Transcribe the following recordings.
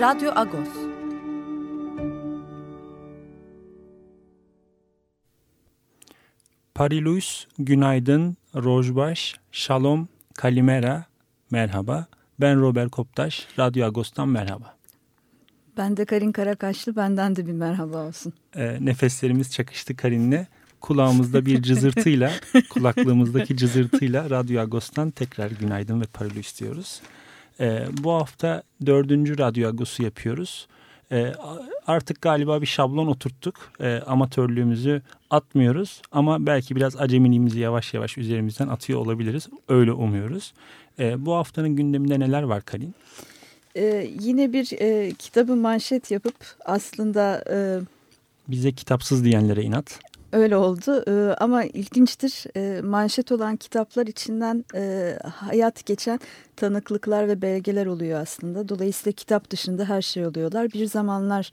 Radyo Agos. Parilus, günaydın, rojbaş, şalom, kalimera, merhaba. Ben Robert Koptaş, Radyo Agos'tan merhaba. Ben de Karin Karakaşlı, benden de bir merhaba olsun. E, nefeslerimiz çakıştı Karin'le. Kulağımızda bir cızırtıyla, kulaklığımızdaki cızırtıyla Radyo Agos'tan tekrar günaydın ve Parilus diyoruz. E, bu hafta dördüncü Radyo Agos'u yapıyoruz. E, artık galiba bir şablon oturttuk. E, amatörlüğümüzü atmıyoruz ama belki biraz acemiliğimizi yavaş yavaş üzerimizden atıyor olabiliriz. Öyle umuyoruz. E, bu haftanın gündeminde neler var Kalin? Ee, yine bir e, kitabı manşet yapıp aslında... E, Bize kitapsız diyenlere inat. Öyle oldu ee, ama ilginçtir ee, manşet olan kitaplar içinden e, hayat geçen tanıklıklar ve belgeler oluyor aslında. Dolayısıyla kitap dışında her şey oluyorlar. Bir zamanlar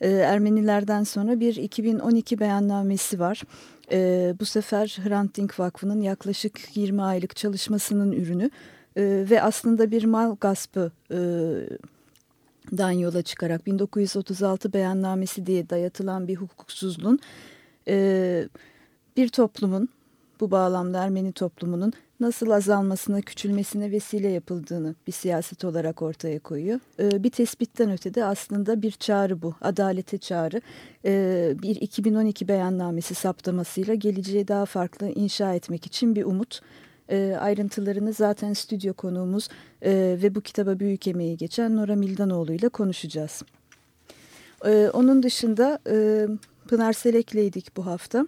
e, Ermenilerden sonra bir 2012 beyannamesi var. E, bu sefer Hrant Dink Vakfı'nın yaklaşık 20 aylık çalışmasının ürünü ve aslında bir mal gaspı dan yola çıkarak 1936 beyannamesi diye dayatılan bir hukuksuzluğun e, bir toplumun bu bağlamda Ermeni toplumunun nasıl azalmasına, küçülmesine vesile yapıldığını bir siyaset olarak ortaya koyuyor. E, bir tespitten ötede aslında bir çağrı bu, adalete çağrı. E, bir 2012 beyannamesi saptamasıyla geleceği daha farklı inşa etmek için bir umut. E, ayrıntılarını zaten stüdyo konuğumuz e, ve bu kitaba büyük emeği geçen Nora Mildanoğlu ile konuşacağız. E, onun dışında... E, Pınar Selek'leydik bu hafta.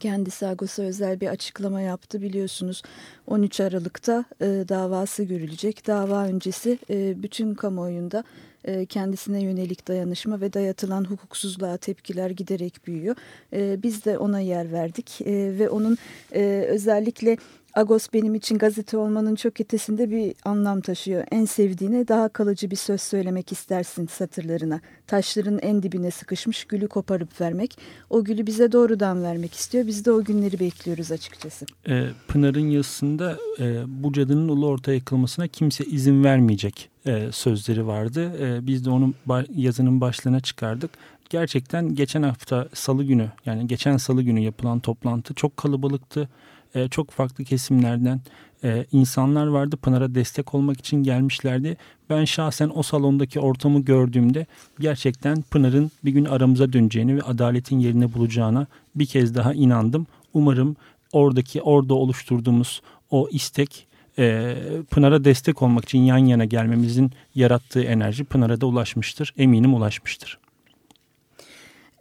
Kendisi Agos'a özel bir açıklama yaptı biliyorsunuz 13 Aralık'ta e, davası görülecek. Dava öncesi e, bütün kamuoyunda e, kendisine yönelik dayanışma ve dayatılan hukuksuzluğa tepkiler giderek büyüyor. E, biz de ona yer verdik e, ve onun e, özellikle Agos benim için gazete olmanın çok ötesinde bir anlam taşıyor. En sevdiğine daha kalıcı bir söz söylemek istersin satırlarına. Taşların en dibine sıkışmış gülü koparıp vermek. O gülü bize doğrudan vermek istiyor. Biz de o günleri bekliyoruz açıkçası. E, Pınar'ın yazısında e, bu cadının ulu ortaya yıkılmasına kimse izin vermeyecek e, sözleri vardı. E, biz de onun yazının başlığına çıkardık gerçekten geçen hafta salı günü yani geçen salı günü yapılan toplantı çok kalabalıktı e, çok farklı kesimlerden e, insanlar vardı. Pınar'a destek olmak için gelmişlerdi. Ben şahsen o salondaki ortamı gördüğümde gerçekten Pınar'ın bir gün aramıza döneceğini ve adaletin yerini bulacağına bir kez daha inandım. Umarım oradaki orada oluşturduğumuz o istek e, Pınar'a destek olmak için yan yana gelmemizin yarattığı enerji Pınar'a da ulaşmıştır. Eminim ulaşmıştır.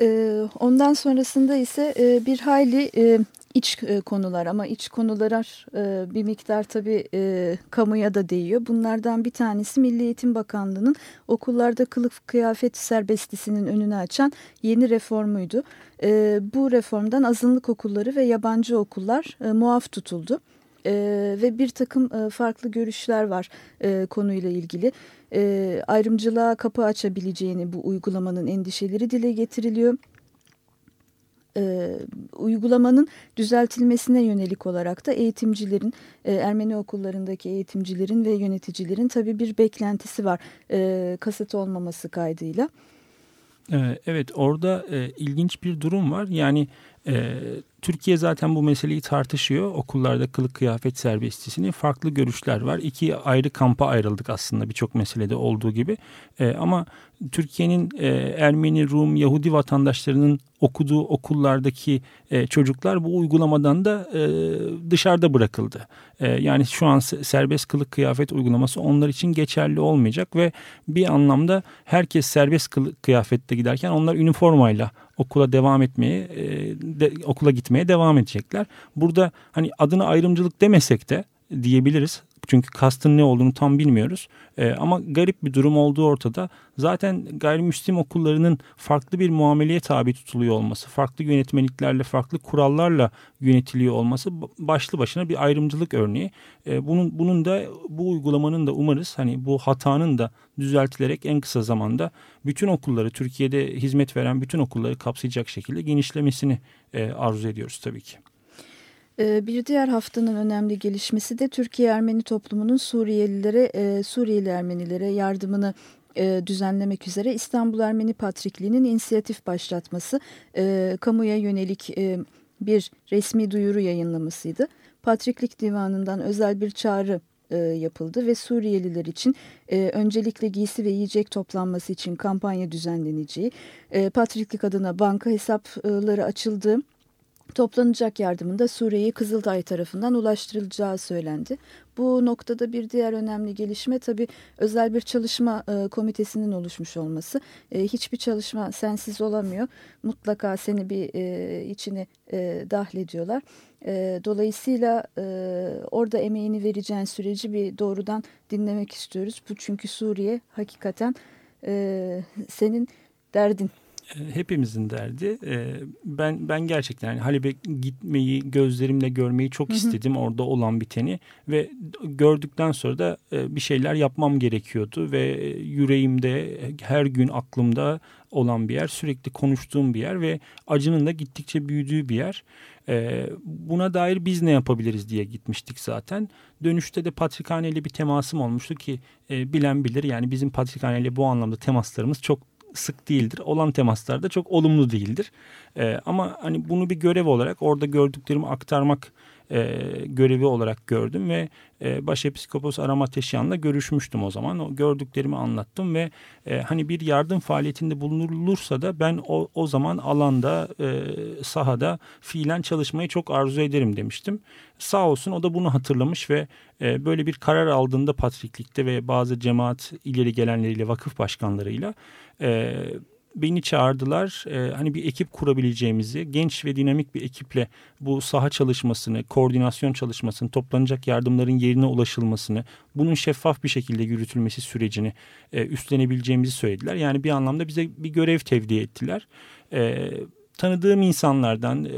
E, ondan sonrasında ise e, bir hayli iç e, konular ama iç konular e, bir miktar tabii e, kamuya da değiyor. Bunlardan bir tanesi Milli Eğitim Bakanlığı'nın okullarda kılık kıyafet serbestisinin önünü açan yeni reformuydu. Bu reformdan azınlık okulları ve yabancı okullar muaf tutuldu. Ve bir takım farklı görüşler var konuyla ilgili. ayrımcılığa kapı açabileceğini bu uygulamanın endişeleri dile getiriliyor e, uygulamanın düzeltilmesine yönelik olarak da eğitimcilerin, e, Ermeni okullarındaki eğitimcilerin ve yöneticilerin tabii bir beklentisi var e, kasıt olmaması kaydıyla. Evet orada e, ilginç bir durum var. Yani e, Türkiye zaten bu meseleyi tartışıyor. Okullarda kılık kıyafet serbestisini farklı görüşler var. İki ayrı kampa ayrıldık aslında birçok meselede olduğu gibi. E, ama Türkiye'nin e, Ermeni, Rum, Yahudi vatandaşlarının okuduğu okullardaki e, çocuklar bu uygulamadan da e, dışarıda bırakıldı. Yani şu an serbest kılık kıyafet uygulaması onlar için geçerli olmayacak ve bir anlamda herkes serbest kılık kıyafette giderken onlar üniformayla okula devam etmeye, e, de, okula gitmeye devam edecekler. Burada hani adına ayrımcılık demesek de diyebiliriz Çünkü kastın ne olduğunu tam bilmiyoruz. E, ama garip bir durum olduğu ortada. Zaten gayrimüslim okullarının farklı bir muameleye tabi tutuluyor olması, farklı yönetmeliklerle, farklı kurallarla yönetiliyor olması başlı başına bir ayrımcılık örneği. E, bunun bunun da bu uygulamanın da umarız hani bu hatanın da düzeltilerek en kısa zamanda bütün okulları Türkiye'de hizmet veren bütün okulları kapsayacak şekilde genişlemesini e, arzu ediyoruz tabii ki. Ee, bir diğer haftanın önemli gelişmesi de Türkiye Ermeni toplumunun Suriyelilere, e, Suriyeli Ermenilere yardımını e, düzenlemek üzere İstanbul Ermeni Patrikliği'nin inisiyatif başlatması, e, kamuya yönelik bir resmi duyuru yayınlamasıydı. Patriklik Divanı'ndan özel bir çağrı yapıldı ve Suriyeliler için öncelikle giysi ve yiyecek toplanması için kampanya düzenleneceği, Patriklik adına banka hesapları açıldı toplanacak yardımında Suriye'ye Kızıldağ tarafından ulaştırılacağı söylendi. Bu noktada bir diğer önemli gelişme tabii özel bir çalışma e, komitesinin oluşmuş olması. E, hiçbir çalışma sensiz olamıyor. Mutlaka seni bir e, içine e, dahil ediyorlar. E, dolayısıyla e, orada emeğini vereceğin süreci bir doğrudan dinlemek istiyoruz. Bu çünkü Suriye hakikaten e, senin derdin. E, hepimizin derdi. E, ben ben gerçekten yani Halep'e gitmeyi gözlerimle görmeyi çok hı hı. istedim orada olan biteni ve gördükten sonra da e, bir şeyler yapmam gerekiyordu ve yüreğimde her gün aklımda olan bir yer sürekli konuştuğum bir yer ve acının da gittikçe büyüdüğü bir yer. Buna dair biz ne yapabiliriz diye gitmiştik zaten. Dönüşte de Patrikhane ile bir temasım olmuştu ki bilen bilir yani bizim Patrikhane ile bu anlamda temaslarımız çok sık değildir. Olan temaslarda çok olumlu değildir. E, ama hani bunu bir görev olarak orada gördüklerimi aktarmak e, görevi olarak gördüm ve e, Başepiskopos Aramateşyan'la görüşmüştüm o zaman. O gördüklerimi anlattım ve e, hani bir yardım faaliyetinde bulunulursa da ben o, o zaman alanda, e, sahada fiilen çalışmayı çok arzu ederim demiştim. Sağ olsun o da bunu hatırlamış ve e, böyle bir karar aldığında Patriklik'te ve bazı cemaat ileri gelenleriyle, vakıf başkanlarıyla e, beni çağırdılar. E, hani bir ekip kurabileceğimizi, genç ve dinamik bir ekiple bu saha çalışmasını, koordinasyon çalışmasını, toplanacak yardımların yerine ulaşılmasını, bunun şeffaf bir şekilde yürütülmesi sürecini e, üstlenebileceğimizi söylediler. Yani bir anlamda bize bir görev tevdi ettiler. E, tanıdığım insanlardan, e,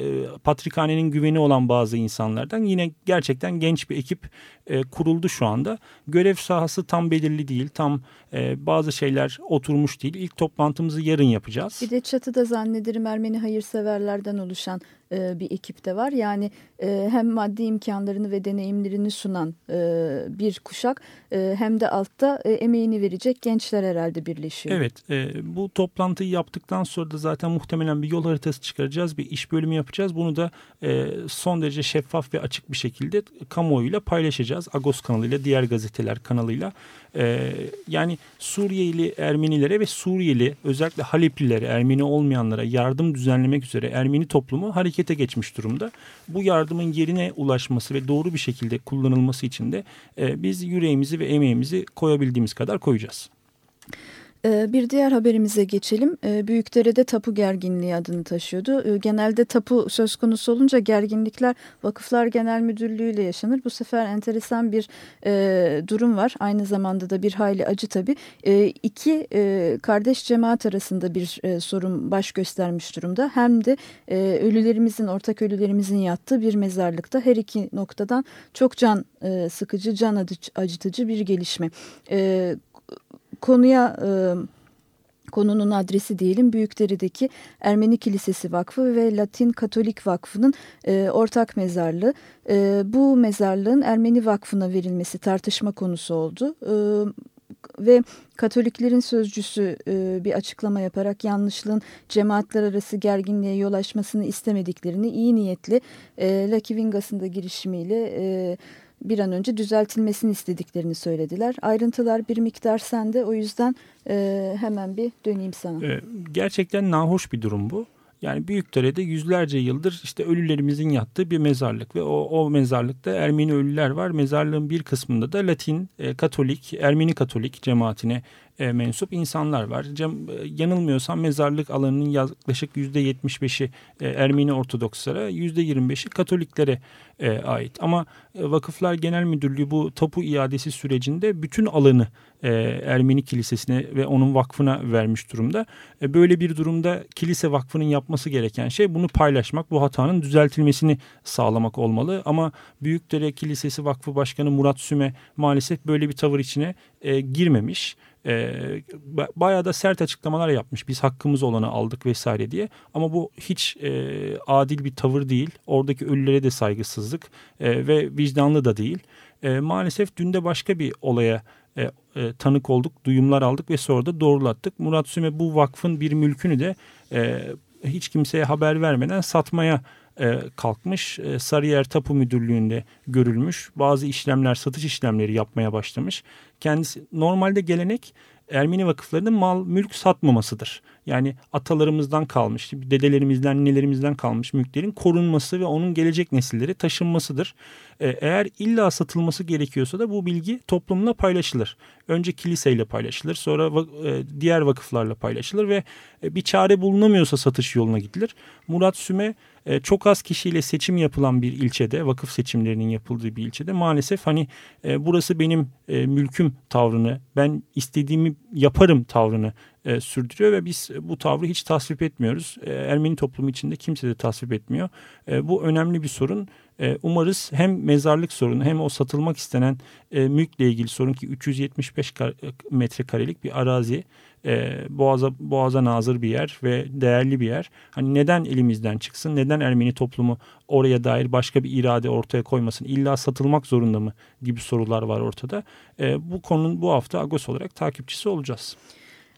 Patrikhane'nin güveni olan bazı insanlardan yine gerçekten genç bir ekip e, kuruldu şu anda. Görev sahası tam belirli değil, tam e, bazı şeyler oturmuş değil. İlk toplantımızı yarın yapacağız. Bir de çatıda zannederim Ermeni hayırseverlerden oluşan e, bir ekip de var. Yani e, hem maddi imkanlarını ve deneyimlerini sunan e, bir kuşak e, hem de altta e, emeğini verecek gençler herhalde birleşiyor. Evet e, bu toplantıyı yaptıktan sonra da zaten muhtemelen bir yol haritası çıkaracağız. Bir iş bölümü yapacağız. Bunu da e, son derece şeffaf ve açık bir şekilde kamuoyuyla paylaşacağız. Agos kanalıyla diğer gazeteler kanalıyla. E, yani Suriyeli Ermenilere ve Suriyeli özellikle Haleplilere Ermeni olmayanlara yardım düzenlemek üzere Ermeni toplumu hareket harekete geçmiş durumda. Bu yardımın yerine ulaşması ve doğru bir şekilde kullanılması için de e, biz yüreğimizi ve emeğimizi koyabildiğimiz kadar koyacağız. Ee, bir diğer haberimize geçelim. Ee, Büyükdere'de tapu gerginliği adını taşıyordu. Ee, genelde tapu söz konusu olunca gerginlikler Vakıflar Genel Müdürlüğü ile yaşanır. Bu sefer enteresan bir e, durum var. Aynı zamanda da bir hayli acı tabii. İki e, kardeş cemaat arasında bir e, sorun baş göstermiş durumda. Hem de ölülerimizin, ortak ölülerimizin yattığı bir mezarlıkta her iki noktadan çok can sıkıcı, can acıtıcı bir gelişme konuya e, konunun adresi diyelim Büyükdere'deki Ermeni Kilisesi Vakfı ve Latin Katolik Vakfı'nın e, ortak mezarlığı. E, bu mezarlığın Ermeni Vakfı'na verilmesi tartışma konusu oldu. E, ve Katoliklerin sözcüsü e, bir açıklama yaparak yanlışlığın cemaatler arası gerginliğe yol açmasını istemediklerini iyi niyetli e, Lucky Vingas'ın da girişimiyle e, bir an önce düzeltilmesini istediklerini söylediler. Ayrıntılar bir miktar sende o yüzden e, hemen bir döneyim sana. E, gerçekten nahoş bir durum bu. Yani Büyükdere'de yüzlerce yıldır işte ölülerimizin yattığı bir mezarlık ve o, o mezarlıkta Ermeni ölüler var. Mezarlığın bir kısmında da Latin, e, Katolik, Ermeni Katolik cemaatine e, mensup insanlar var. Cem, e, yanılmıyorsam mezarlık alanının yaklaşık %75'i e, Ermeni Ortodokslara, %25'i Katoliklere e, ait. Ama e, Vakıflar Genel Müdürlüğü bu tapu iadesi sürecinde bütün alanı e, Ermeni Kilisesi'ne ve onun vakfına vermiş durumda. E, böyle bir durumda kilise vakfının yapması gereken şey bunu paylaşmak, bu hatanın düzeltilmesini sağlamak olmalı. Ama Büyükdere Kilisesi Vakfı Başkanı Murat Süme maalesef böyle bir tavır içine e, girmemiş e, bayağı da sert açıklamalar yapmış. Biz hakkımız olanı aldık vesaire diye. Ama bu hiç e, adil bir tavır değil. Oradaki ölülere de saygısızlık e, ve vicdanlı da değil. E, maalesef dün de başka bir olaya e, e, tanık olduk, duyumlar aldık ve sonra da doğrulattık. Murat Süme bu vakfın bir mülkünü de e, hiç kimseye haber vermeden satmaya e, kalkmış. E, Sarıyer Tapu Müdürlüğü'nde görülmüş. Bazı işlemler, satış işlemleri yapmaya başlamış. Kendisi normalde gelenek Ermeni vakıflarının mal mülk satmamasıdır. Yani atalarımızdan kalmış, dedelerimizden, nelerimizden kalmış mülklerin korunması ve onun gelecek nesillere taşınmasıdır. Ee, eğer illa satılması gerekiyorsa da bu bilgi toplumla paylaşılır. Önce kiliseyle paylaşılır, sonra e, diğer vakıflarla paylaşılır ve e, bir çare bulunamıyorsa satış yoluna gidilir. Murat Süme e, çok az kişiyle seçim yapılan bir ilçede, vakıf seçimlerinin yapıldığı bir ilçede maalesef hani burası benim mülküm tavrını, ben istediğimi yaparım tavrını e, sürdürüyor ve biz bu tavrı hiç tasvip etmiyoruz. E, Ermeni toplumu içinde kimse de tasvip etmiyor. E, bu önemli bir sorun. E, umarız hem mezarlık sorunu hem o satılmak istenen e, mülkle ilgili sorun ki 375 metrekarelik bir arazi e, boğaza, boğaza nazır bir yer ve değerli bir yer. Hani neden elimizden çıksın? Neden Ermeni toplumu oraya dair başka bir irade ortaya koymasın? İlla satılmak zorunda mı? Gibi sorular var ortada. E, bu konunun bu hafta Agos olarak takipçisi olacağız.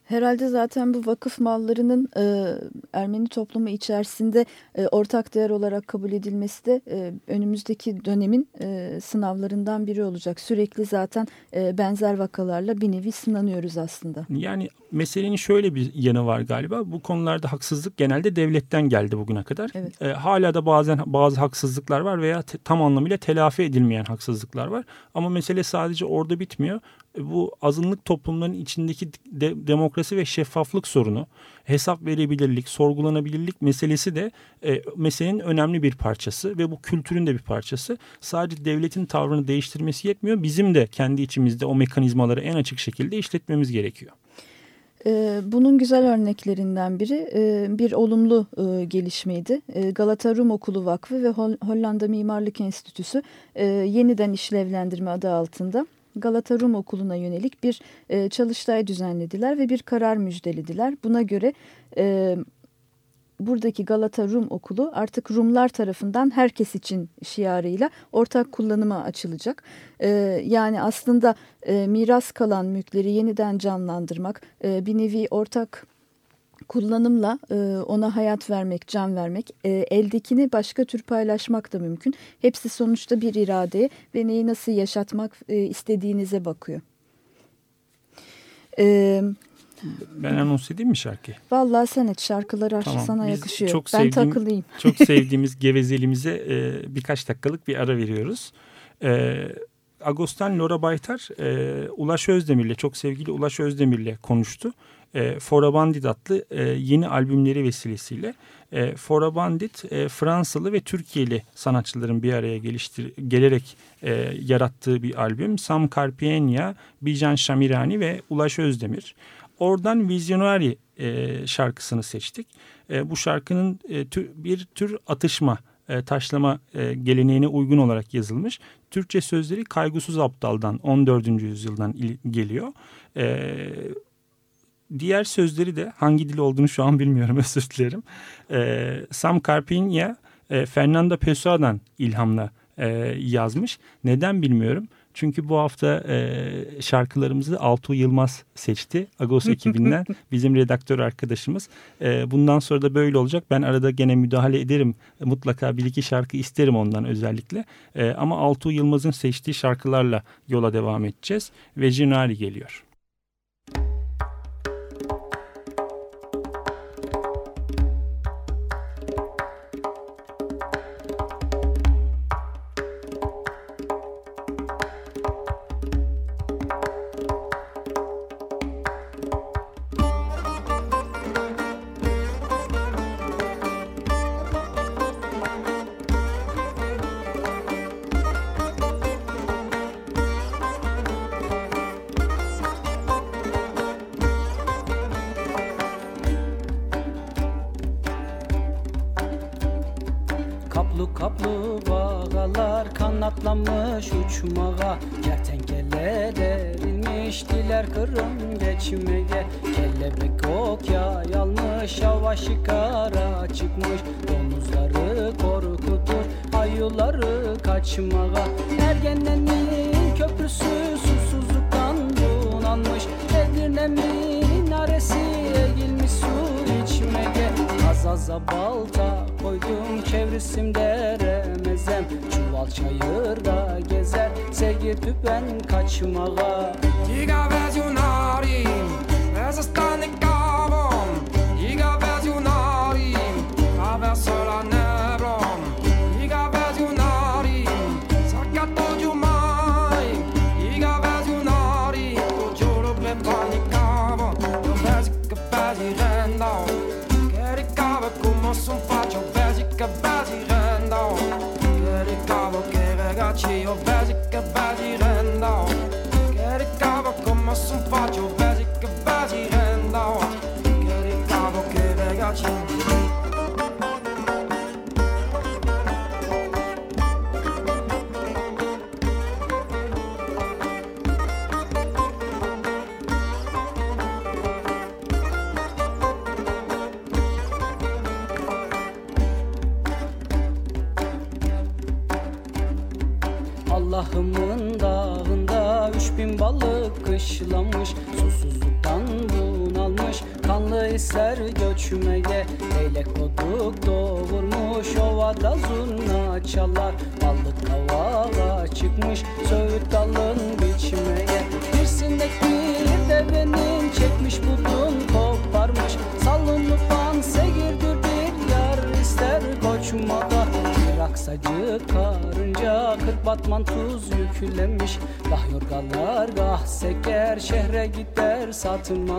Herhalde zaten bu vakıf mallarının e, Ermeni toplumu içerisinde e, ortak değer olarak kabul edilmesi de e, önümüzdeki dönemin e, sınavlarından biri olacak. Sürekli zaten e, benzer vakalarla bir nevi sınanıyoruz aslında. Yani meselenin şöyle bir yanı var galiba. Bu konularda haksızlık genelde devletten geldi bugüne kadar. Evet. E, hala da bazen bazı haksızlıklar var veya te, tam anlamıyla telafi edilmeyen haksızlıklar var. Ama mesele sadece orada bitmiyor. E, bu azınlık toplumların içindeki de, demokrasi ve şeffaflık sorunu, hesap verebilirlik, sorgulanabilirlik meselesi de e, meselenin önemli bir parçası ve bu kültürün de bir parçası. Sadece devletin tavrını değiştirmesi yetmiyor. Bizim de kendi içimizde o mekanizmaları en açık şekilde işletmemiz gerekiyor. Ee, bunun güzel örneklerinden biri e, bir olumlu e, gelişmeydi. E, Galata Rum Okulu Vakfı ve Hollanda Mimarlık Enstitüsü yeniden işlevlendirme adı altında Galata Rum Okulu'na yönelik bir çalıştay düzenlediler ve bir karar müjdelediler. Buna göre buradaki Galata Rum Okulu artık Rumlar tarafından herkes için şiarıyla ortak kullanıma açılacak. E, yani aslında e, miras kalan mülkleri yeniden canlandırmak, e, bir nevi ortak kullanımla e, ona hayat vermek, can vermek, e, eldekini başka tür paylaşmak da mümkün. Hepsi sonuçta bir irade ve neyi nasıl yaşatmak e, istediğinize bakıyor. E, ben anons edeyim mi şarkı? Vallahi sen et şarkıları tamam. sana yakışıyor. Çok ben sevdiğim, takılayım. Çok sevdiğimiz gevezeliğimize e, birkaç dakikalık bir ara veriyoruz. E, Agos'tan Laura Baytar e, Ulaş Özdemir'le çok sevgili Ulaş Özdemir'le konuştu. E, Fora adlı e, yeni albümleri vesilesiyle. E, Fora e, Fransalı ve Türkiye'li sanatçıların bir araya geliştir gelerek e, yarattığı bir albüm. Sam Carpienia, Bijan Şamirani ve Ulaş Özdemir. Oradan Visionary e, şarkısını seçtik. E, bu şarkının e, tür, bir tür atışma, e, taşlama e, geleneğine uygun olarak yazılmış. Türkçe sözleri Kaygısız Aptal'dan 14. yüzyıldan geliyor. E, diğer sözleri de hangi dil olduğunu şu an bilmiyorum özür dilerim. Sam Carpinia e, Fernando Pessoa'dan ilhamla yazmış. Neden bilmiyorum. Çünkü bu hafta e, şarkılarımızı Altuğ Yılmaz seçti. Agos ekibinden bizim redaktör arkadaşımız. E, bundan sonra da böyle olacak. Ben arada gene müdahale ederim. Mutlaka bir iki şarkı isterim ondan özellikle. E, ama Altuğ Yılmaz'ın seçtiği şarkılarla yola devam edeceğiz. Ve Jinari geliyor. Wat je al wijzig, wijzig tonight.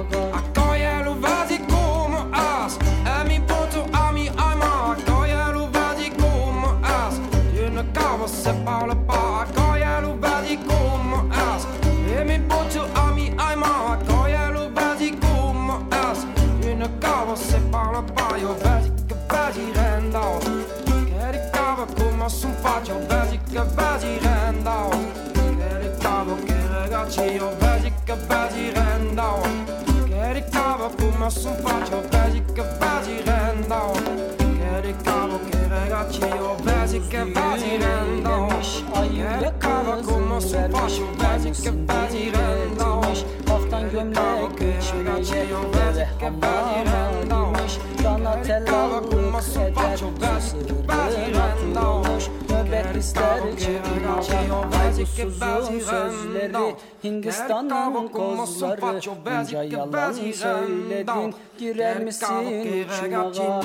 Hindistan'ın kozları Bunca yalan söyledin Girer misin uçmağa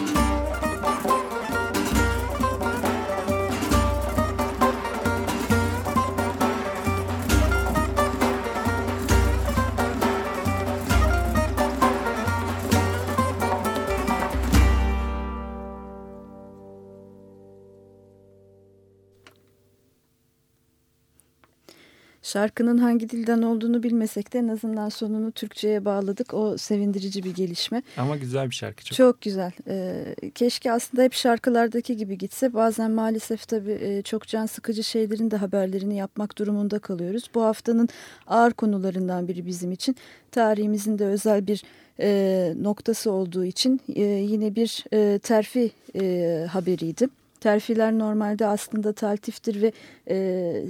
Şarkının hangi dilden olduğunu bilmesek de en azından sonunu Türkçe'ye bağladık. O sevindirici bir gelişme. Ama güzel bir şarkı çok. Çok güzel. Ee, keşke aslında hep şarkılardaki gibi gitse. Bazen maalesef tabii e, çok can sıkıcı şeylerin de haberlerini yapmak durumunda kalıyoruz. Bu haftanın ağır konularından biri bizim için. Tarihimizin de özel bir e, noktası olduğu için e, yine bir e, terfi e, haberiydi. Terfiler normalde aslında taltiftir ve e,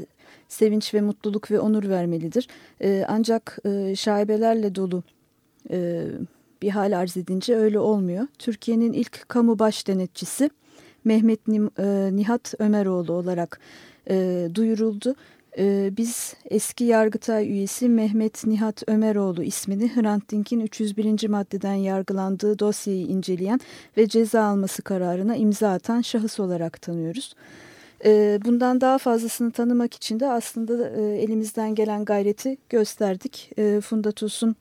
sevinç ve mutluluk ve onur vermelidir. E, ancak e, şaibelerle dolu e, bir hal arz edince öyle olmuyor. Türkiye'nin ilk kamu baş denetçisi Mehmet Nihat Ömeroğlu olarak e, duyuruldu. E, biz eski Yargıtay üyesi Mehmet Nihat Ömeroğlu ismini Hrant Dink'in 301. maddeden yargılandığı dosyayı inceleyen ve ceza alması kararına imza atan şahıs olarak tanıyoruz. Bundan daha fazlasını tanımak için de aslında elimizden gelen gayreti gösterdik. Funda Tuz'un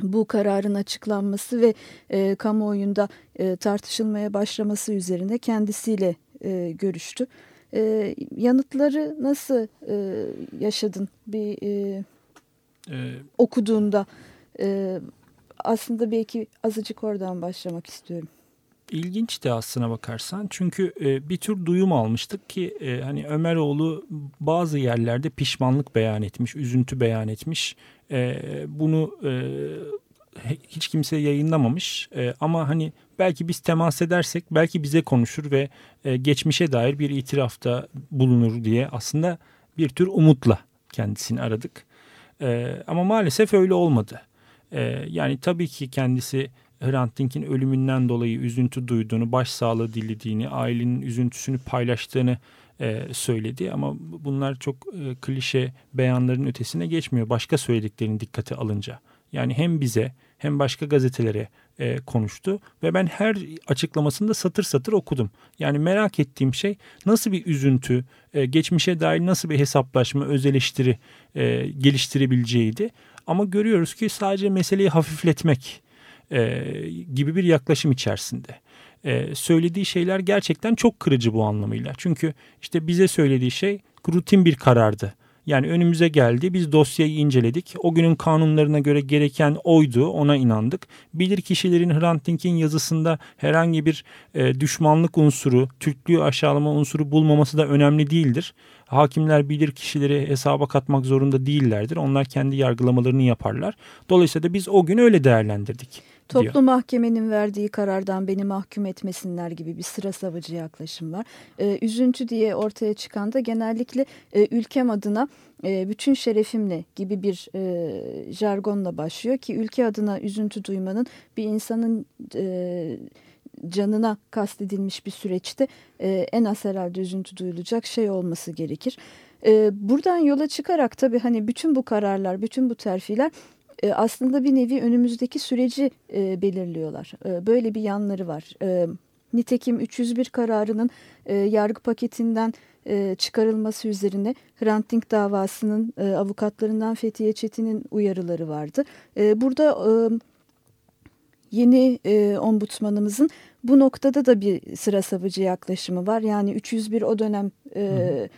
bu kararın açıklanması ve e, kamuoyunda e, tartışılmaya başlaması üzerine kendisiyle e, görüştü. E, yanıtları nasıl e, yaşadın bir e, ee, okuduğunda? E, aslında belki azıcık oradan başlamak istiyorum. İlginç de aslına bakarsan çünkü e, bir tür duyum almıştık ki e, hani Ömeroğlu bazı yerlerde pişmanlık beyan etmiş, üzüntü beyan etmiş. E, bunu e, hiç kimse yayınlamamış e, ama hani belki biz temas edersek belki bize konuşur ve e, geçmişe dair bir itirafta bulunur diye aslında bir tür umutla kendisini aradık. E, ama maalesef öyle olmadı. E, yani tabii ki kendisi Hrant Dink'in ölümünden dolayı üzüntü duyduğunu, başsağlığı dilediğini, ailenin üzüntüsünü paylaştığını e, söyledi. Ama bunlar çok e, klişe beyanların ötesine geçmiyor. Başka söylediklerini dikkate alınca. Yani hem bize hem başka gazetelere e, konuştu ve ben her açıklamasında satır satır okudum. Yani merak ettiğim şey nasıl bir üzüntü, e, geçmişe dair nasıl bir hesaplaşma, öz eleştiri e, geliştirebileceğiydi. Ama görüyoruz ki sadece meseleyi hafifletmek e, gibi bir yaklaşım içerisinde. E, söylediği şeyler gerçekten çok kırıcı bu anlamıyla. Çünkü işte bize söylediği şey rutin bir karardı. Yani önümüze geldi biz dosyayı inceledik. O günün kanunlarına göre gereken oydu ona inandık. Bilir kişilerin Hrant Dink'in yazısında herhangi bir e, düşmanlık unsuru, Türklüğü aşağılama unsuru bulmaması da önemli değildir. Hakimler bilir kişileri hesaba katmak zorunda değillerdir. Onlar kendi yargılamalarını yaparlar. Dolayısıyla da biz o gün öyle değerlendirdik. Toplu diyor. mahkemenin verdiği karardan beni mahkum etmesinler gibi bir sıra savcı yaklaşım var. Ee, üzüntü diye ortaya çıkan da genellikle e, ülkem adına e, bütün şerefimle gibi bir e, jargonla başlıyor ki ülke adına üzüntü duymanın bir insanın e, canına kastedilmiş bir süreçte e, en az herhalde üzüntü duyulacak şey olması gerekir. E, buradan yola çıkarak tabii hani bütün bu kararlar, bütün bu terfiler e, aslında bir nevi önümüzdeki süreci e, belirliyorlar. E, böyle bir yanları var. E, nitekim 301 kararının e, yargı paketinden e, çıkarılması üzerine Hrant Dink davasının e, avukatlarından Fethiye Çetin'in uyarıları vardı. E, burada e, yeni e, ombudsmanımızın bu noktada da bir sıra savcı yaklaşımı var. Yani 301 o dönem e,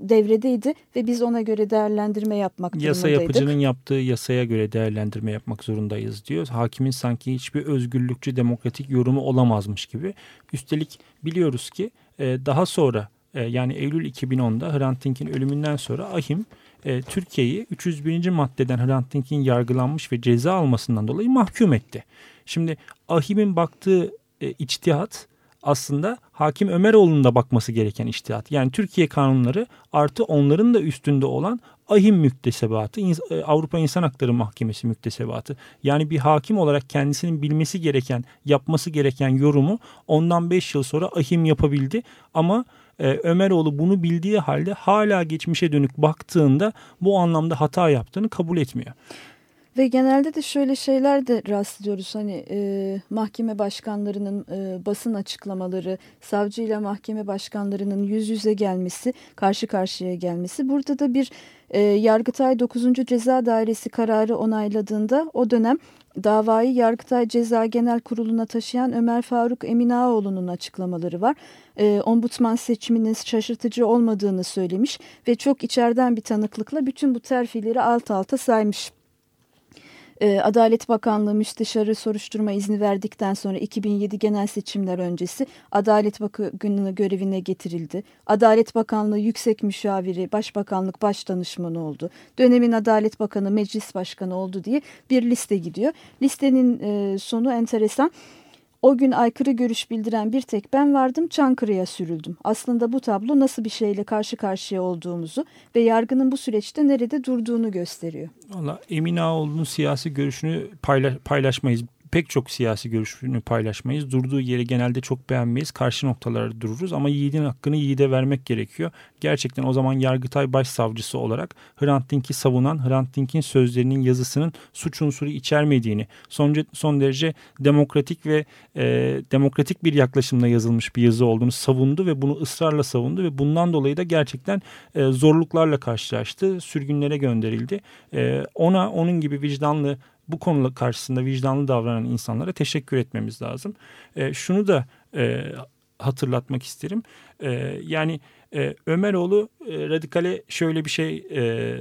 devredeydi ve biz ona göre değerlendirme yapmak durumundaydık. Yasa yapıcının yaptığı yasaya göre değerlendirme yapmak zorundayız diyor. Hakimin sanki hiçbir özgürlükçü demokratik yorumu olamazmış gibi. Üstelik biliyoruz ki e, daha sonra e, yani Eylül 2010'da Hrant Dink'in ölümünden sonra Ahim e, Türkiye'yi 301. maddeden Hrant Dink'in yargılanmış ve ceza almasından dolayı mahkum etti. Şimdi Ahim'in baktığı içtihat aslında Hakim Ömeroğlu'nun da bakması gereken iştihat. Yani Türkiye kanunları artı onların da üstünde olan ahim müktesebatı, e, Avrupa İnsan Hakları Mahkemesi müktesebatı. Yani bir hakim olarak kendisinin bilmesi gereken, yapması gereken yorumu ondan 5 yıl sonra ahim yapabildi. Ama e, Ömeroğlu bunu bildiği halde hala geçmişe dönük baktığında bu anlamda hata yaptığını kabul etmiyor. Ve genelde de şöyle şeyler de rastlıyoruz. Hani e, mahkeme başkanlarının e, basın açıklamaları, savcıyla mahkeme başkanlarının yüz yüze gelmesi, karşı karşıya gelmesi. Burada da bir e, Yargıtay 9. Ceza Dairesi kararı onayladığında o dönem davayı Yargıtay Ceza Genel Kurulu'na taşıyan Ömer Faruk Eminaoğlu'nun açıklamaları var. E, ombudsman seçiminin şaşırtıcı olmadığını söylemiş ve çok içeriden bir tanıklıkla bütün bu terfileri alt alta saymış. Ee, Adalet Bakanlığı müsteşarı soruşturma izni verdikten sonra 2007 genel seçimler öncesi Adalet Bakanlığı görevine getirildi. Adalet Bakanlığı Yüksek Müşaviri, Başbakanlık Başdanışmanı oldu. Dönemin Adalet Bakanı Meclis Başkanı oldu diye bir liste gidiyor. Listenin e, sonu enteresan. O gün aykırı görüş bildiren bir tek ben vardım Çankırı'ya sürüldüm. Aslında bu tablo nasıl bir şeyle karşı karşıya olduğumuzu ve yargının bu süreçte nerede durduğunu gösteriyor. Valla Emin Ağoğlu'nun siyasi görüşünü paylaş, paylaşmayız pek çok siyasi görüşünü paylaşmayız. Durduğu yeri genelde çok beğenmeyiz. Karşı noktalara dururuz ama yiğidin hakkını yiğide vermek gerekiyor. Gerçekten o zaman Yargıtay Başsavcısı olarak Hrant Dink'i savunan, Hrant Dink'in sözlerinin yazısının suç unsuru içermediğini, son, son derece demokratik ve e, demokratik bir yaklaşımla yazılmış bir yazı olduğunu savundu ve bunu ısrarla savundu ve bundan dolayı da gerçekten e, zorluklarla karşılaştı. Sürgünlere gönderildi. E, ona onun gibi vicdanlı bu konu karşısında vicdanlı davranan insanlara teşekkür etmemiz lazım. E, şunu da e, hatırlatmak isterim. E, yani e, Ömeroğlu e, radikale şöyle bir şey e,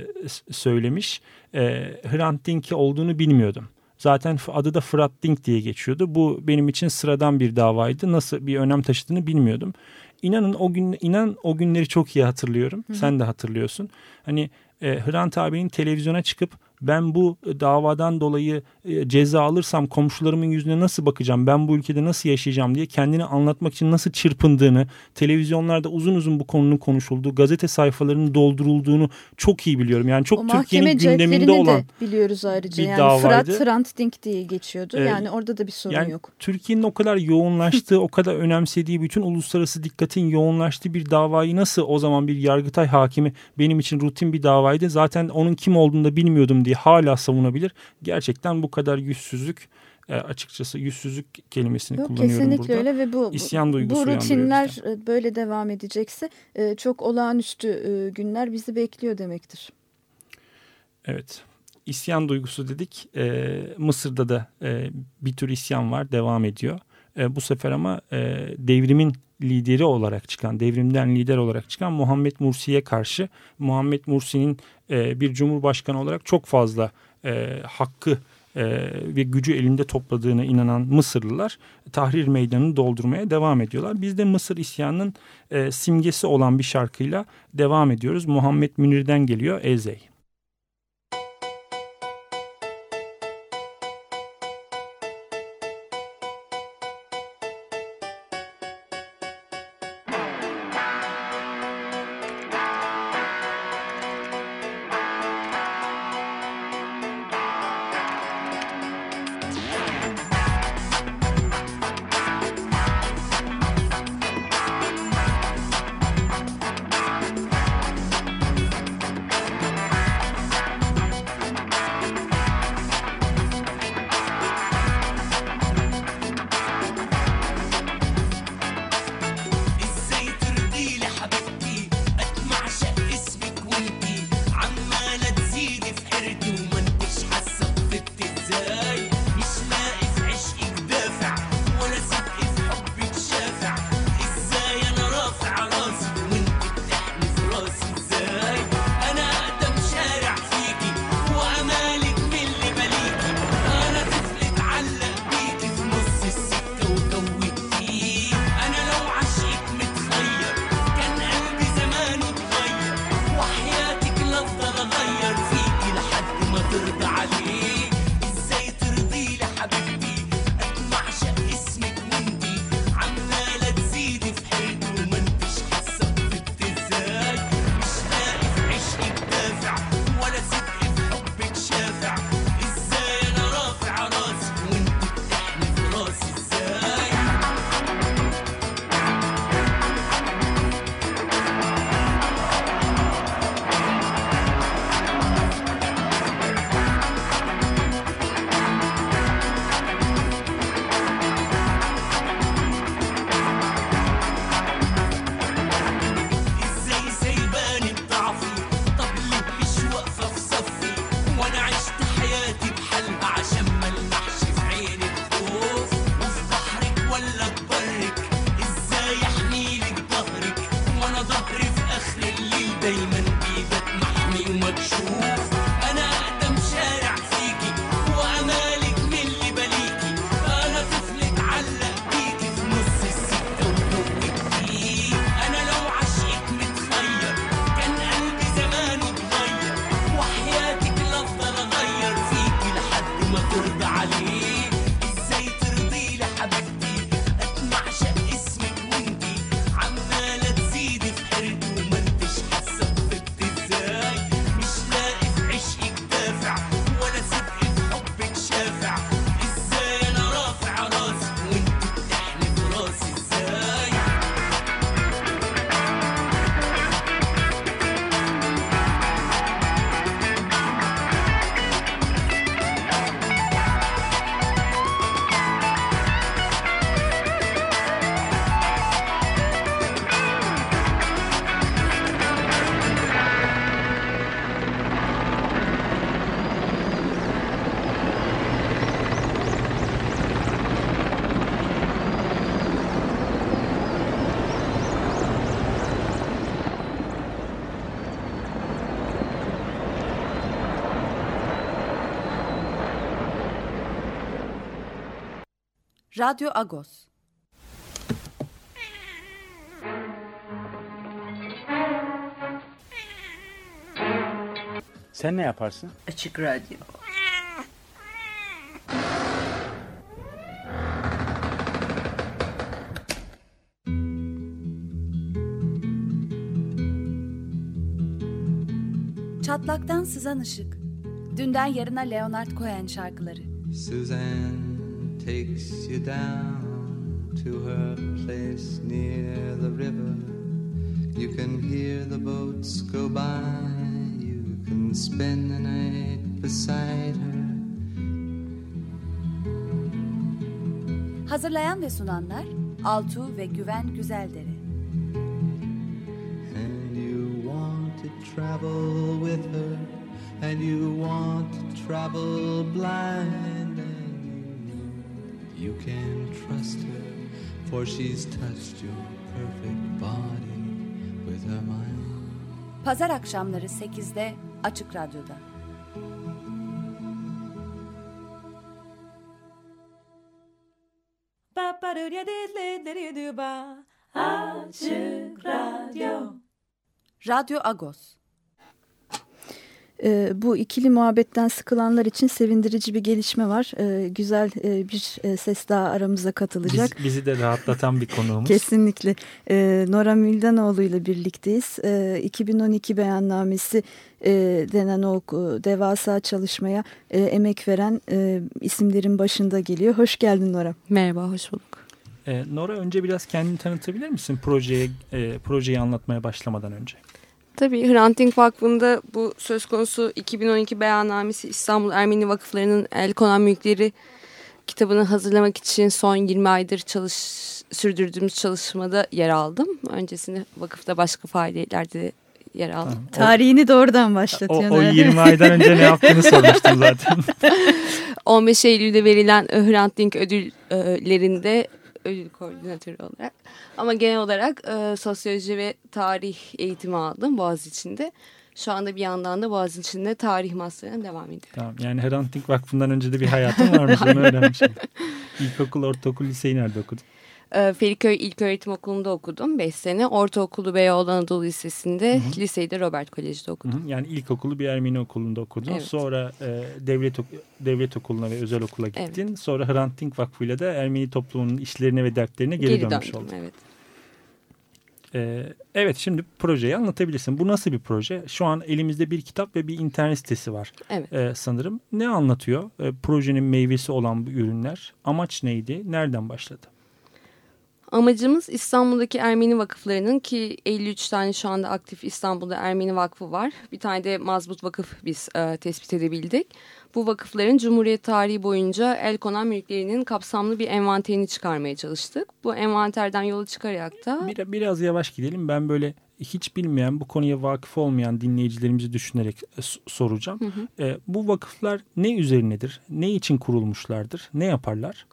söylemiş. E, Hrant Dink'i olduğunu bilmiyordum. Zaten adı da Fırat Dink diye geçiyordu. Bu benim için sıradan bir davaydı. Nasıl bir önem taşıdığını bilmiyordum. İnanın o gün inan o günleri çok iyi hatırlıyorum. Hı hı. Sen de hatırlıyorsun. Hani e, Hrant abinin televizyona çıkıp ben bu davadan dolayı e, ceza alırsam komşularımın yüzüne nasıl bakacağım, ben bu ülkede nasıl yaşayacağım diye kendini anlatmak için nasıl çırpındığını, televizyonlarda uzun uzun bu konunun konuşulduğu, gazete sayfalarının doldurulduğunu çok iyi biliyorum. Yani çok Türkiye'nin gündeminde olan de biliyoruz ayrıca. Bir yani davaydı. Fırat Hrant Dink diye geçiyordu. Ee, yani orada da bir sorun yani yok. Türkiye'nin o kadar yoğunlaştığı, o kadar önemsediği, bütün uluslararası dikkatin yoğunlaştığı bir davayı nasıl o zaman bir Yargıtay hakimi benim için rutin bir davaydı. Zaten onun kim olduğunu da bilmiyordum diye hala savunabilir. Gerçekten bu kadar yüzsüzlük e, açıkçası yüzsüzlük kelimesini Yok, kullanıyorum kesinlikle burada. öyle ve bu İsyan duygusu bu rutinler işte. böyle devam edecekse e, çok olağanüstü e, günler bizi bekliyor demektir. Evet. İsyan duygusu dedik. E, Mısır'da da e, bir tür isyan var, devam ediyor. E, bu sefer ama e, devrimin lideri olarak çıkan, devrimden lider olarak çıkan Muhammed Mursi'ye karşı Muhammed Mursi'nin e, bir cumhurbaşkanı olarak çok fazla e, hakkı e, ve gücü elinde topladığına inanan Mısırlılar Tahrir Meydanı'nı doldurmaya devam ediyorlar. Biz de Mısır isyanının e, simgesi olan bir şarkıyla devam ediyoruz. Muhammed Münir'den geliyor Ezey. Radyo Agos. Sen ne yaparsın? Açık Radyo. Çatlaktan sızan ışık. Dünden yarına Leonard Cohen şarkıları. Suzanne takes you down to her place near the river. You can hear the boats go by. You can spend the night beside her. Hazırlayan ve sunanlar Altu ve Güven Güzeldere. And you want to travel with her. And you want to travel blind. You can trust her. For she's touched your perfect body with her mind. Pazar akşamları 8'de Açık Radyo'da. Açık Radyo. Radyo Agos. E, bu ikili muhabbetten sıkılanlar için sevindirici bir gelişme var. E, güzel e, bir e, ses daha aramıza katılacak. Biz, bizi de rahatlatan bir konuğumuz. Kesinlikle. E, Nora Mildanoğlu ile birlikteyiz. E, 2012 beyannamesi e, denen o e, devasa çalışmaya e, emek veren e, isimlerin başında geliyor. Hoş geldin Nora. Merhaba, hoş bulduk. E, Nora önce biraz kendini tanıtabilir misin projeye e, projeyi anlatmaya başlamadan önce? Tabii Hrant Dink Vakfı'nda bu söz konusu 2012 beyannamesi İstanbul Ermeni Vakıflarının El Konan Mülkleri kitabını hazırlamak için son 20 aydır çalış, sürdürdüğümüz çalışmada yer aldım. Öncesinde vakıfta başka faaliyetlerde yer aldım. Tamam. Tarihini doğrudan O, başlatıyorsun. o 20 aydan önce ne yaptığını sormuştum zaten. 15 Eylül'de verilen Hrant Dink ödüllerinde ödül koordinatörü olarak. Ama genel olarak e, sosyoloji ve tarih eğitimi aldım Boğaziçi'nde. Şu anda bir yandan da Boğaziçi'nde tarih masterine devam ediyorum. Tamam, yani Hrant Dink Vakfı'ndan önce de bir hayatın varmış onu öğrenmişim. İlkokul, ortaokul, liseyi nerede okudun? E, Feriköy İlköğretim Okulu'nda okudum 5 sene. Ortaokulu Beyoğlu Anadolu Lisesi'nde, Hı hı. liseyi de Robert Kolej'de okudum. Hı hı, Yani ilkokulu bir Ermeni okulunda okudun. Evet. Sonra e, devlet devlet okuluna ve özel okula gittin. Sonra Hrant Dink Vakfı'yla da Ermeni toplumunun işlerine ve dertlerine geri, Geri dönmüş döndüm, oldun. evet. Ee, evet şimdi projeyi anlatabilirsin. Bu nasıl bir proje? Şu an elimizde bir kitap ve bir internet sitesi var Evet. ee, sanırım. Ne anlatıyor? Ee, projenin meyvesi olan bu ürünler. Amaç neydi? Nereden başladı? Amacımız İstanbul'daki Ermeni vakıflarının ki 53 tane şu anda aktif İstanbul'da Ermeni vakfı var. Bir tane de Mazbut Vakıf biz e, tespit edebildik. Bu vakıfların Cumhuriyet tarihi boyunca el konan mülklerinin kapsamlı bir envanterini çıkarmaya çalıştık. Bu envanterden yola çıkarak da... Bir, biraz yavaş gidelim. Ben böyle hiç bilmeyen, bu konuya vakıf olmayan dinleyicilerimizi düşünerek e, soracağım. Hı hı. E, bu vakıflar ne üzerinedir? Ne için kurulmuşlardır? Ne yaparlar?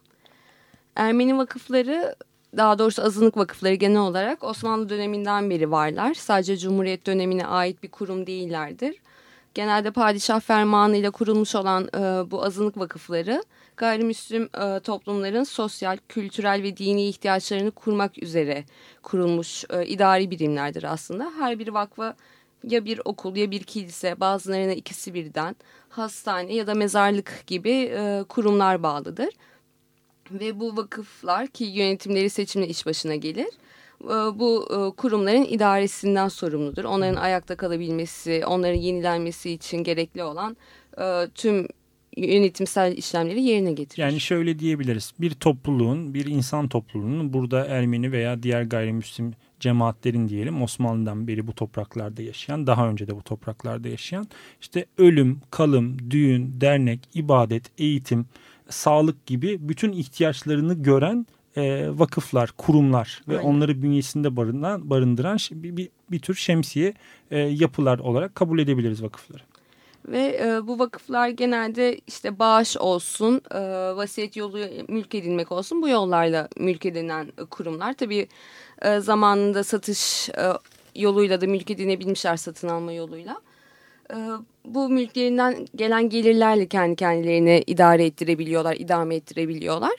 Ermeni vakıfları daha doğrusu azınlık vakıfları genel olarak Osmanlı döneminden beri varlar. Sadece Cumhuriyet dönemine ait bir kurum değillerdir. Genelde padişah fermanıyla kurulmuş olan e, bu azınlık vakıfları gayrimüslim e, toplumların sosyal, kültürel ve dini ihtiyaçlarını kurmak üzere kurulmuş e, idari birimlerdir aslında. Her bir vakfa ya bir okul ya bir kilise bazılarına ikisi birden hastane ya da mezarlık gibi e, kurumlar bağlıdır. Ve bu vakıflar ki yönetimleri seçimle iş başına gelir. e, Bu e, kurumların idaresinden sorumludur. Onların ayakta kalabilmesi, onların yenilenmesi için gerekli olan e, tüm yönetimsel işlemleri yerine getirir. Yani şöyle diyebiliriz. Bir topluluğun, bir insan topluluğunun burada Ermeni veya diğer gayrimüslim cemaatlerin diyelim Osmanlı'dan beri bu topraklarda yaşayan, daha önce de bu topraklarda yaşayan işte ölüm, kalım, düğün, dernek, ibadet, eğitim, sağlık gibi bütün ihtiyaçlarını gören e, vakıflar, kurumlar ve Aynen. onları bünyesinde barındıran, barındıran bir, bir, bir tür şemsiye e, yapılar olarak kabul edebiliriz vakıfları. Ve e, bu vakıflar genelde işte bağış olsun, e, vasiyet yolu mülk edinmek olsun bu yollarla mülk edinen kurumlar. Tabii e, zamanında satış e, yoluyla da mülk edinebilmişler satın alma yoluyla. E, bu mülklerinden gelen gelirlerle kendi kendilerini idare ettirebiliyorlar, idame ettirebiliyorlar.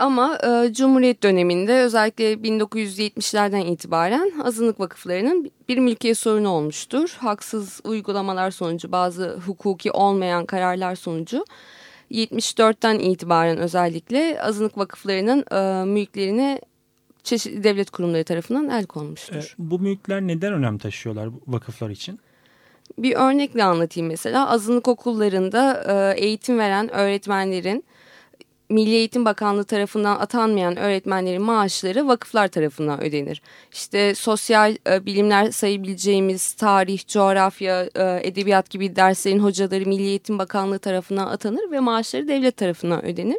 Ama e, Cumhuriyet döneminde özellikle 1970'lerden itibaren azınlık vakıflarının bir mülkiyet sorunu olmuştur. Haksız uygulamalar sonucu bazı hukuki olmayan kararlar sonucu 74'ten itibaren özellikle azınlık vakıflarının e, mülklerine çeşitli devlet kurumları tarafından el konmuştur. E, bu mülkler neden önem taşıyorlar vakıflar için? Bir örnekle anlatayım mesela azınlık okullarında e, eğitim veren öğretmenlerin Milli Eğitim Bakanlığı tarafından atanmayan öğretmenlerin maaşları vakıflar tarafından ödenir. İşte sosyal e, bilimler sayabileceğimiz tarih, coğrafya, e, edebiyat gibi derslerin hocaları Milli Eğitim Bakanlığı tarafından atanır ve maaşları devlet tarafından ödenir.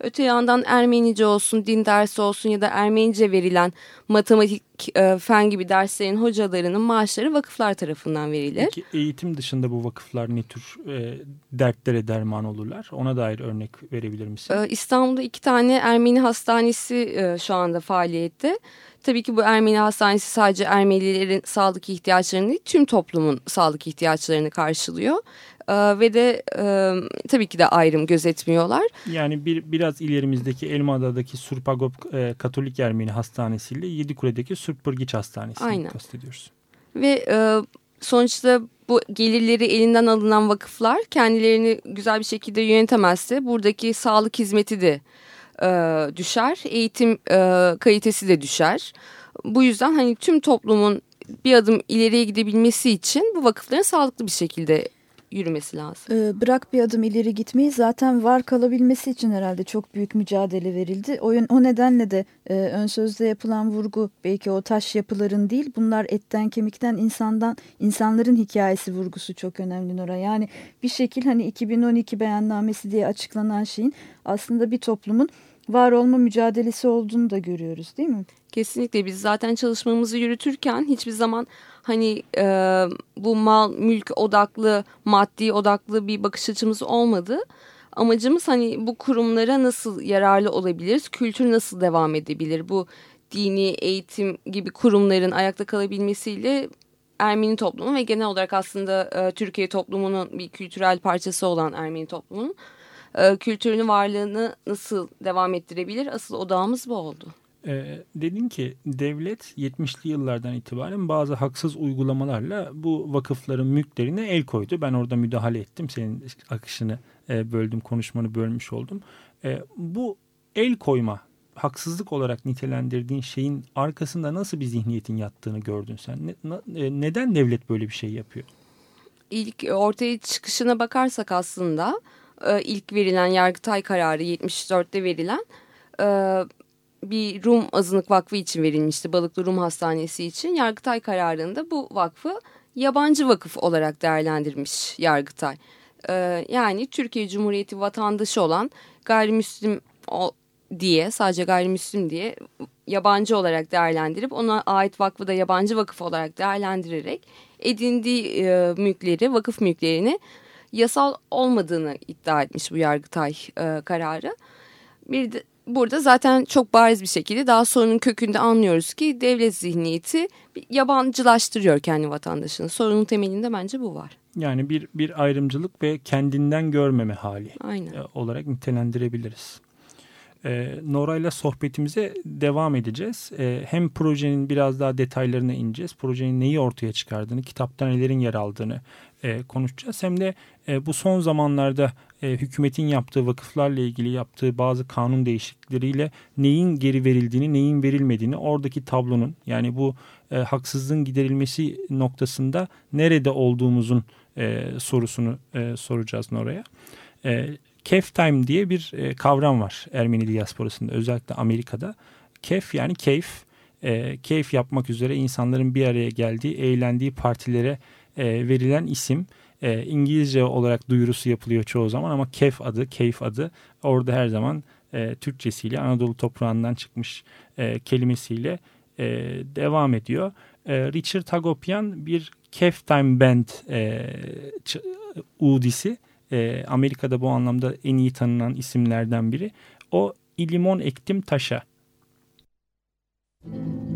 Öte yandan Ermenice olsun, din dersi olsun ya da Ermenice verilen matematik, e, fen gibi derslerin hocalarının maaşları vakıflar tarafından verilir. Peki eğitim dışında bu vakıflar ne tür e, dertlere derman olurlar? Ona dair örnek verebilir misin? E, İstanbul'da iki tane Ermeni hastanesi e, şu anda faaliyette. Tabii ki bu Ermeni hastanesi sadece Ermenilerin sağlık ihtiyaçlarını değil, tüm toplumun sağlık ihtiyaçlarını karşılıyor. Ee, ve de e, tabii ki de ayrım gözetmiyorlar. Yani bir biraz ilerimizdeki Elmadağ'daki Surpagop e, Katolik Ermeni Hastanesi ile Yedikule'deki Surpırgiç Hastanesi'ni kastediyoruz. Ve e, sonuçta bu gelirleri elinden alınan vakıflar kendilerini güzel bir şekilde yönetemezse buradaki sağlık hizmeti de e, düşer, eğitim e, kalitesi de düşer. Bu yüzden hani tüm toplumun bir adım ileriye gidebilmesi için bu vakıfların sağlıklı bir şekilde yürümesi lazım. Ee, bırak bir adım ileri gitmeyi zaten var kalabilmesi için herhalde çok büyük mücadele verildi. O, o nedenle de e, ön sözde yapılan vurgu belki o taş yapıların değil bunlar etten kemikten insandan insanların hikayesi vurgusu çok önemli Nora. Yani bir şekil hani 2012 beyannamesi diye açıklanan şeyin aslında bir toplumun var olma mücadelesi olduğunu da görüyoruz değil mi? Kesinlikle biz zaten çalışmamızı yürütürken hiçbir zaman hani e, bu mal mülk odaklı maddi odaklı bir bakış açımız olmadı. Amacımız hani bu kurumlara nasıl yararlı olabiliriz, kültür nasıl devam edebilir, bu dini eğitim gibi kurumların ayakta kalabilmesiyle Ermeni toplumu ve genel olarak aslında e, Türkiye toplumunun bir kültürel parçası olan Ermeni toplumunun e, kültürünü varlığını nasıl devam ettirebilir? Asıl odağımız bu oldu. Ee, dedin ki devlet 70'li yıllardan itibaren bazı haksız uygulamalarla bu vakıfların mülklerine el koydu. Ben orada müdahale ettim. Senin akışını e, böldüm, konuşmanı bölmüş oldum. E, bu el koyma, haksızlık olarak nitelendirdiğin şeyin arkasında nasıl bir zihniyetin yattığını gördün sen? Ne, na, e, neden devlet böyle bir şey yapıyor? İlk ortaya çıkışına bakarsak aslında e, ilk verilen Yargıtay kararı 74'te verilen e, bir Rum Azınlık Vakfı için verilmişti. Balıklı Rum Hastanesi için. Yargıtay kararında bu vakfı yabancı vakıf olarak değerlendirmiş Yargıtay. Ee, yani Türkiye Cumhuriyeti vatandaşı olan gayrimüslim diye sadece gayrimüslim diye yabancı olarak değerlendirip ona ait vakfı da yabancı vakıf olarak değerlendirerek edindiği e, mülkleri, vakıf mülklerini yasal olmadığını iddia etmiş bu Yargıtay e, kararı. Bir de burada zaten çok bariz bir şekilde daha sorunun kökünde anlıyoruz ki devlet zihniyeti yabancılaştırıyor kendi vatandaşını. Sorunun temelinde bence bu var. Yani bir bir ayrımcılık ve kendinden görmeme hali Aynen. E, olarak nitelendirebiliriz. Ee, Nora ile sohbetimize devam edeceğiz. Ee, hem projenin biraz daha detaylarına ineceğiz. Projenin neyi ortaya çıkardığını, kitapta nelerin yer aldığını e, konuşacağız. Hem de e, bu son zamanlarda e, hükümetin yaptığı vakıflarla ilgili yaptığı bazı kanun değişiklikleriyle neyin geri verildiğini, neyin verilmediğini oradaki tablonun yani bu e, haksızlığın giderilmesi noktasında nerede olduğumuzun e, sorusunu e, soracağız oraya. E, Kef time diye bir e, kavram var Ermeni diasporasında özellikle Amerika'da. Kef yani keyif, e, keyif yapmak üzere insanların bir araya geldiği, eğlendiği partilere e, verilen isim. E, İngilizce olarak duyurusu yapılıyor çoğu zaman ama KEF adı, keyif adı orada her zaman e, Türkçesiyle Anadolu toprağından çıkmış e, kelimesiyle e, devam ediyor. E, Richard Hagopian bir Kef Time Band e, udisi. E, Amerika'da bu anlamda en iyi tanınan isimlerden biri. O ilimon ektim taşa. Müzik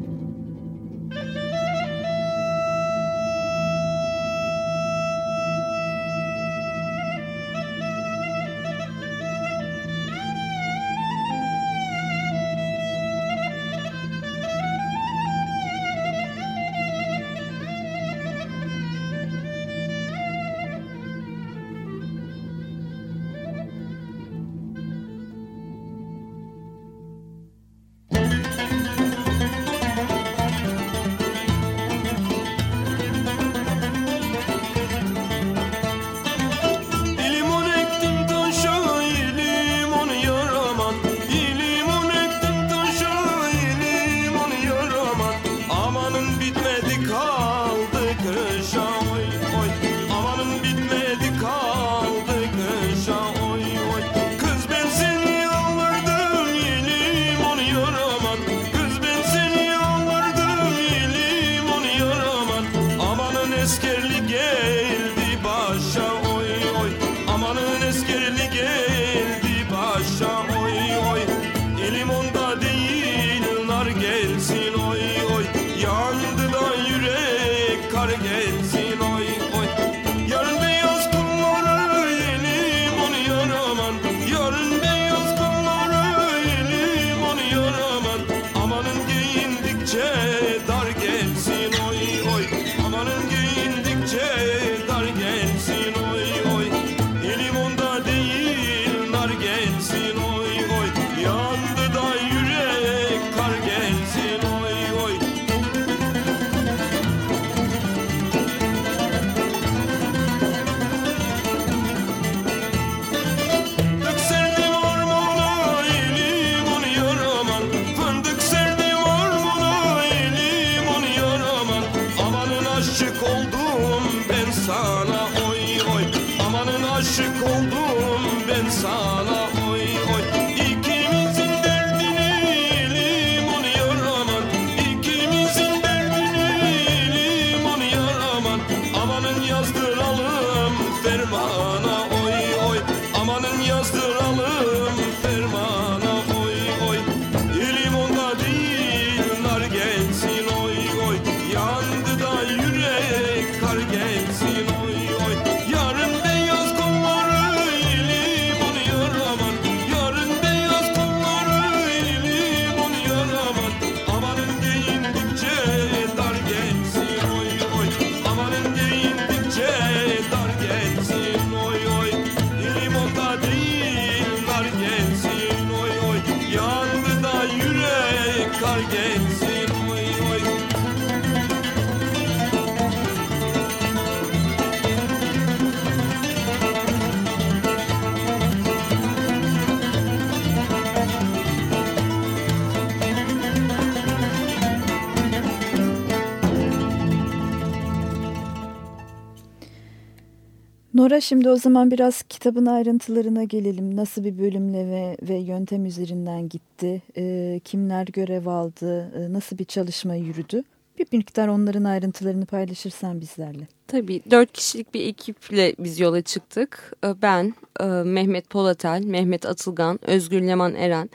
Nora şimdi o zaman biraz kitabın ayrıntılarına gelelim. Nasıl bir bölümle ve, ve yöntem üzerinden gitti? Ee, kimler görev aldı? Ee, nasıl bir çalışma yürüdü? Bir miktar onların ayrıntılarını paylaşırsan bizlerle. Tabii dört kişilik bir ekiple biz yola çıktık. Ee, Ben, e, Mehmet Polatel, Mehmet Atılgan, Özgür Leman Eren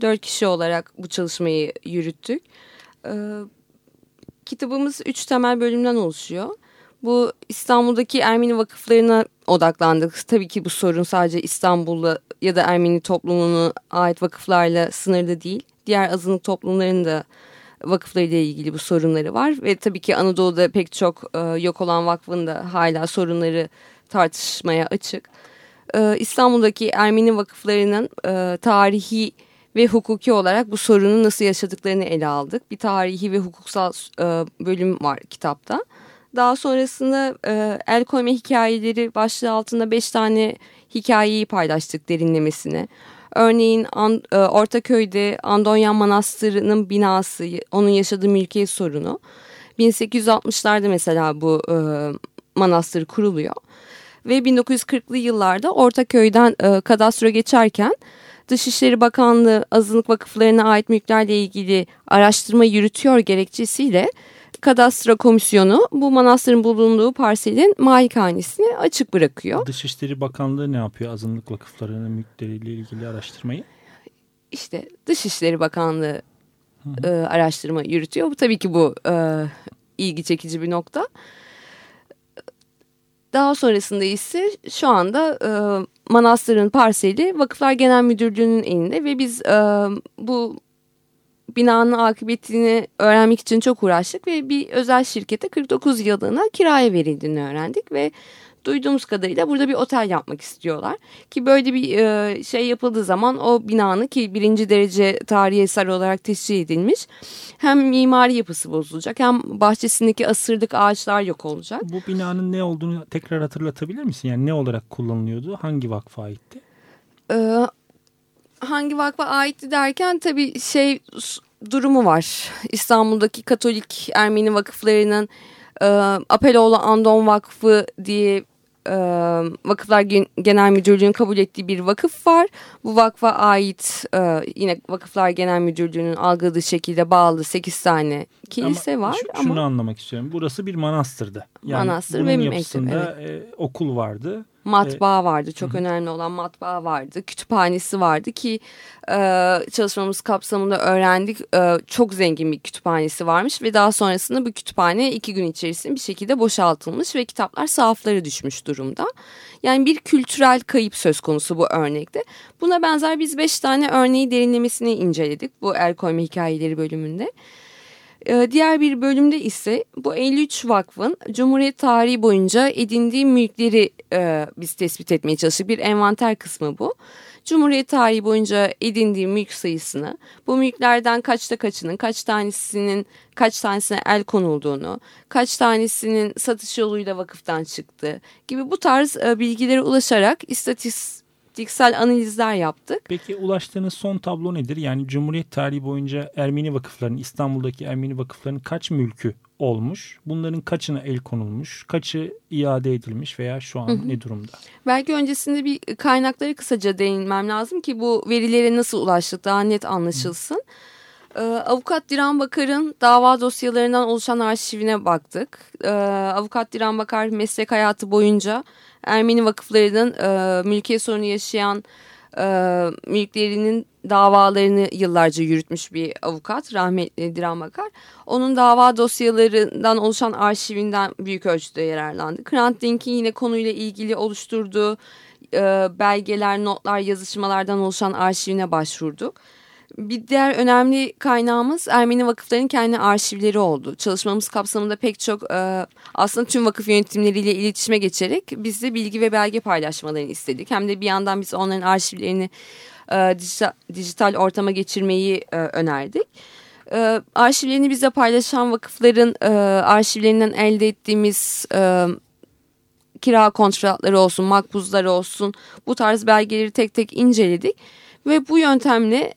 dört kişi olarak bu çalışmayı yürüttük. Kitabımız üç temel bölümden oluşuyor. Bu İstanbul'daki Ermeni vakıflarına odaklandık. Tabii ki bu sorun sadece İstanbul'la ya da Ermeni toplumuna ait vakıflarla sınırlı değil. Diğer azınlık toplumların da vakıflarıyla ilgili bu sorunları var. Ve tabii ki Anadolu'da pek çok e, yok olan vakfın da hala sorunları tartışmaya açık. E, İstanbul'daki Ermeni vakıflarının e, tarihi ve hukuki olarak bu sorunu nasıl yaşadıklarını ele aldık. Bir tarihi ve hukuksal e, bölüm var kitapta. Daha sonrasında e, el koyma hikayeleri başlığı altında beş tane hikayeyi paylaştık derinlemesine. Örneğin An, e, Ortaköy'de Andonyan Manastırı'nın binası, onun yaşadığı mülkiyet sorunu. 1860'larda mesela bu e, manastır kuruluyor. Ve 1940'lı yıllarda Ortaköy'den e, kadastro geçerken Dışişleri Bakanlığı azınlık vakıflarına ait mülklerle ilgili araştırma yürütüyor gerekçesiyle Kadastro Komisyonu bu manastırın bulunduğu parselin malikanesini açık bırakıyor. Dışişleri Bakanlığı ne yapıyor azınlık vakıflarının mülkleriyle ilgili araştırmayı? İşte Dışişleri Bakanlığı e, araştırma yürütüyor. Bu tabii ki bu e, ilgi çekici bir nokta. Daha sonrasında ise şu anda e, manastırın parseli Vakıflar Genel Müdürlüğü'nün elinde ve biz e, bu binanın akıbetini öğrenmek için çok uğraştık ve bir özel şirkete 49 yıllığına kiraya verildiğini öğrendik ve duyduğumuz kadarıyla burada bir otel yapmak istiyorlar. Ki böyle bir e, şey yapıldığı zaman o binanın ki birinci derece tarihi eser olarak tescil edilmiş hem mimari yapısı bozulacak hem bahçesindeki asırlık ağaçlar yok olacak. Bu binanın ne olduğunu tekrar hatırlatabilir misin? Yani ne olarak kullanılıyordu? Hangi vakfa aitti? Ee, hangi vakfa aitti derken tabii şey durumu var. İstanbul'daki Katolik Ermeni vakıflarının e, Apeloğlu Andon Vakfı diye e, Vakıflar Genel Müdürlüğü'nün kabul ettiği bir vakıf var. Bu vakfa ait e, yine Vakıflar Genel Müdürlüğü'nün algıladığı şekilde bağlı 8 tane kilise ama var. Şu, şunu anlamak istiyorum. Burası bir manastırdı. Yani Manastır bunun ve yapısında e, okul vardı. Matbaa vardı. Çok Hı. önemli olan matbaa vardı. Kütüphanesi vardı ki e, çalışmamız kapsamında öğrendik. E, çok zengin bir kütüphanesi varmış ve daha sonrasında bu kütüphane iki gün içerisinde bir şekilde boşaltılmış ve kitaplar sahaflara düşmüş durumda. Yani bir kültürel kayıp söz konusu bu örnekte. Buna benzer biz beş tane örneği derinlemesine inceledik bu el koyma hikayeleri bölümünde. Ee, diğer bir bölümde ise bu 53 vakfın Cumhuriyet tarihi boyunca edindiği mülkleri e, biz tespit etmeye çalıştık. Bir envanter kısmı bu. Cumhuriyet tarihi boyunca edindiği mülk sayısını, bu mülklerden kaçta kaçının, kaç tanesinin kaç tanesine el konulduğunu, kaç tanesinin satış yoluyla vakıftan çıktı gibi bu tarz e, bilgilere ulaşarak istatistik istatistiksel analizler yaptık. Peki ulaştığınız son tablo nedir? Yani Cumhuriyet tarihi boyunca Ermeni vakıflarının, İstanbul'daki Ermeni vakıflarının kaç mülkü olmuş? Bunların kaçına el konulmuş? Kaçı iade edilmiş veya şu an hı hı. ne durumda? Belki öncesinde bir kaynakları kısaca değinmem lazım ki bu verilere nasıl ulaştık daha net anlaşılsın. Hı. Ee, Avukat Diran Bakar'ın dava dosyalarından oluşan arşivine baktık. Ee, Avukat Diran Bakar meslek hayatı boyunca Ermeni vakıflarının e, mülkiye sorunu yaşayan e, mülklerinin davalarını yıllarca yürütmüş bir avukat rahmetli Diran Bakar. Onun dava dosyalarından oluşan arşivinden büyük ölçüde yararlandı. Hrant Dink'in yine konuyla ilgili oluşturduğu e, belgeler, notlar, yazışmalardan oluşan arşivine başvurduk. Bir diğer önemli kaynağımız Ermeni vakıflarının kendi arşivleri oldu. Çalışmamız kapsamında pek çok e, aslında tüm vakıf yönetimleriyle iletişime geçerek biz de bilgi ve belge paylaşmalarını istedik. Hem de bir yandan biz onların arşivlerini e, dijital, ortama geçirmeyi e, önerdik. Arşivlerini bize paylaşan vakıfların arşivlerinden elde ettiğimiz kira kontratları olsun, makbuzlar olsun bu tarz belgeleri tek tek inceledik. Ve bu yöntemle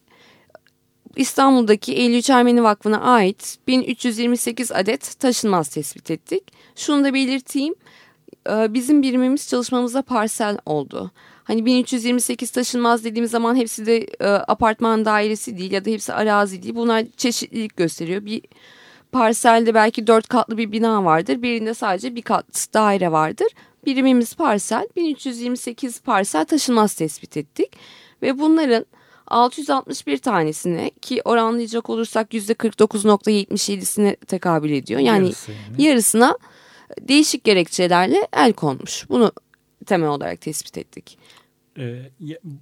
İstanbul'daki 53 Ermeni Vakfı'na ait 1328 adet taşınmaz tespit ettik. Şunu da belirteyim. E, bizim birimimiz çalışmamızda parsel oldu. Hani 1328 taşınmaz dediğimiz zaman hepsi de e, apartman dairesi değil ya da hepsi arazi değil. Bunlar çeşitlilik gösteriyor. Bir parselde belki dört katlı bir bina vardır. Birinde sadece bir kat daire vardır. Birimimiz parsel. 1328 parsel taşınmaz tespit ettik. Ve bunların 661 tanesine ki oranlayacak olursak %49.77'sine tekabül ediyor. Yani, Yarısı yani yarısına değişik gerekçelerle el konmuş. Bunu temel olarak tespit ettik. Ee,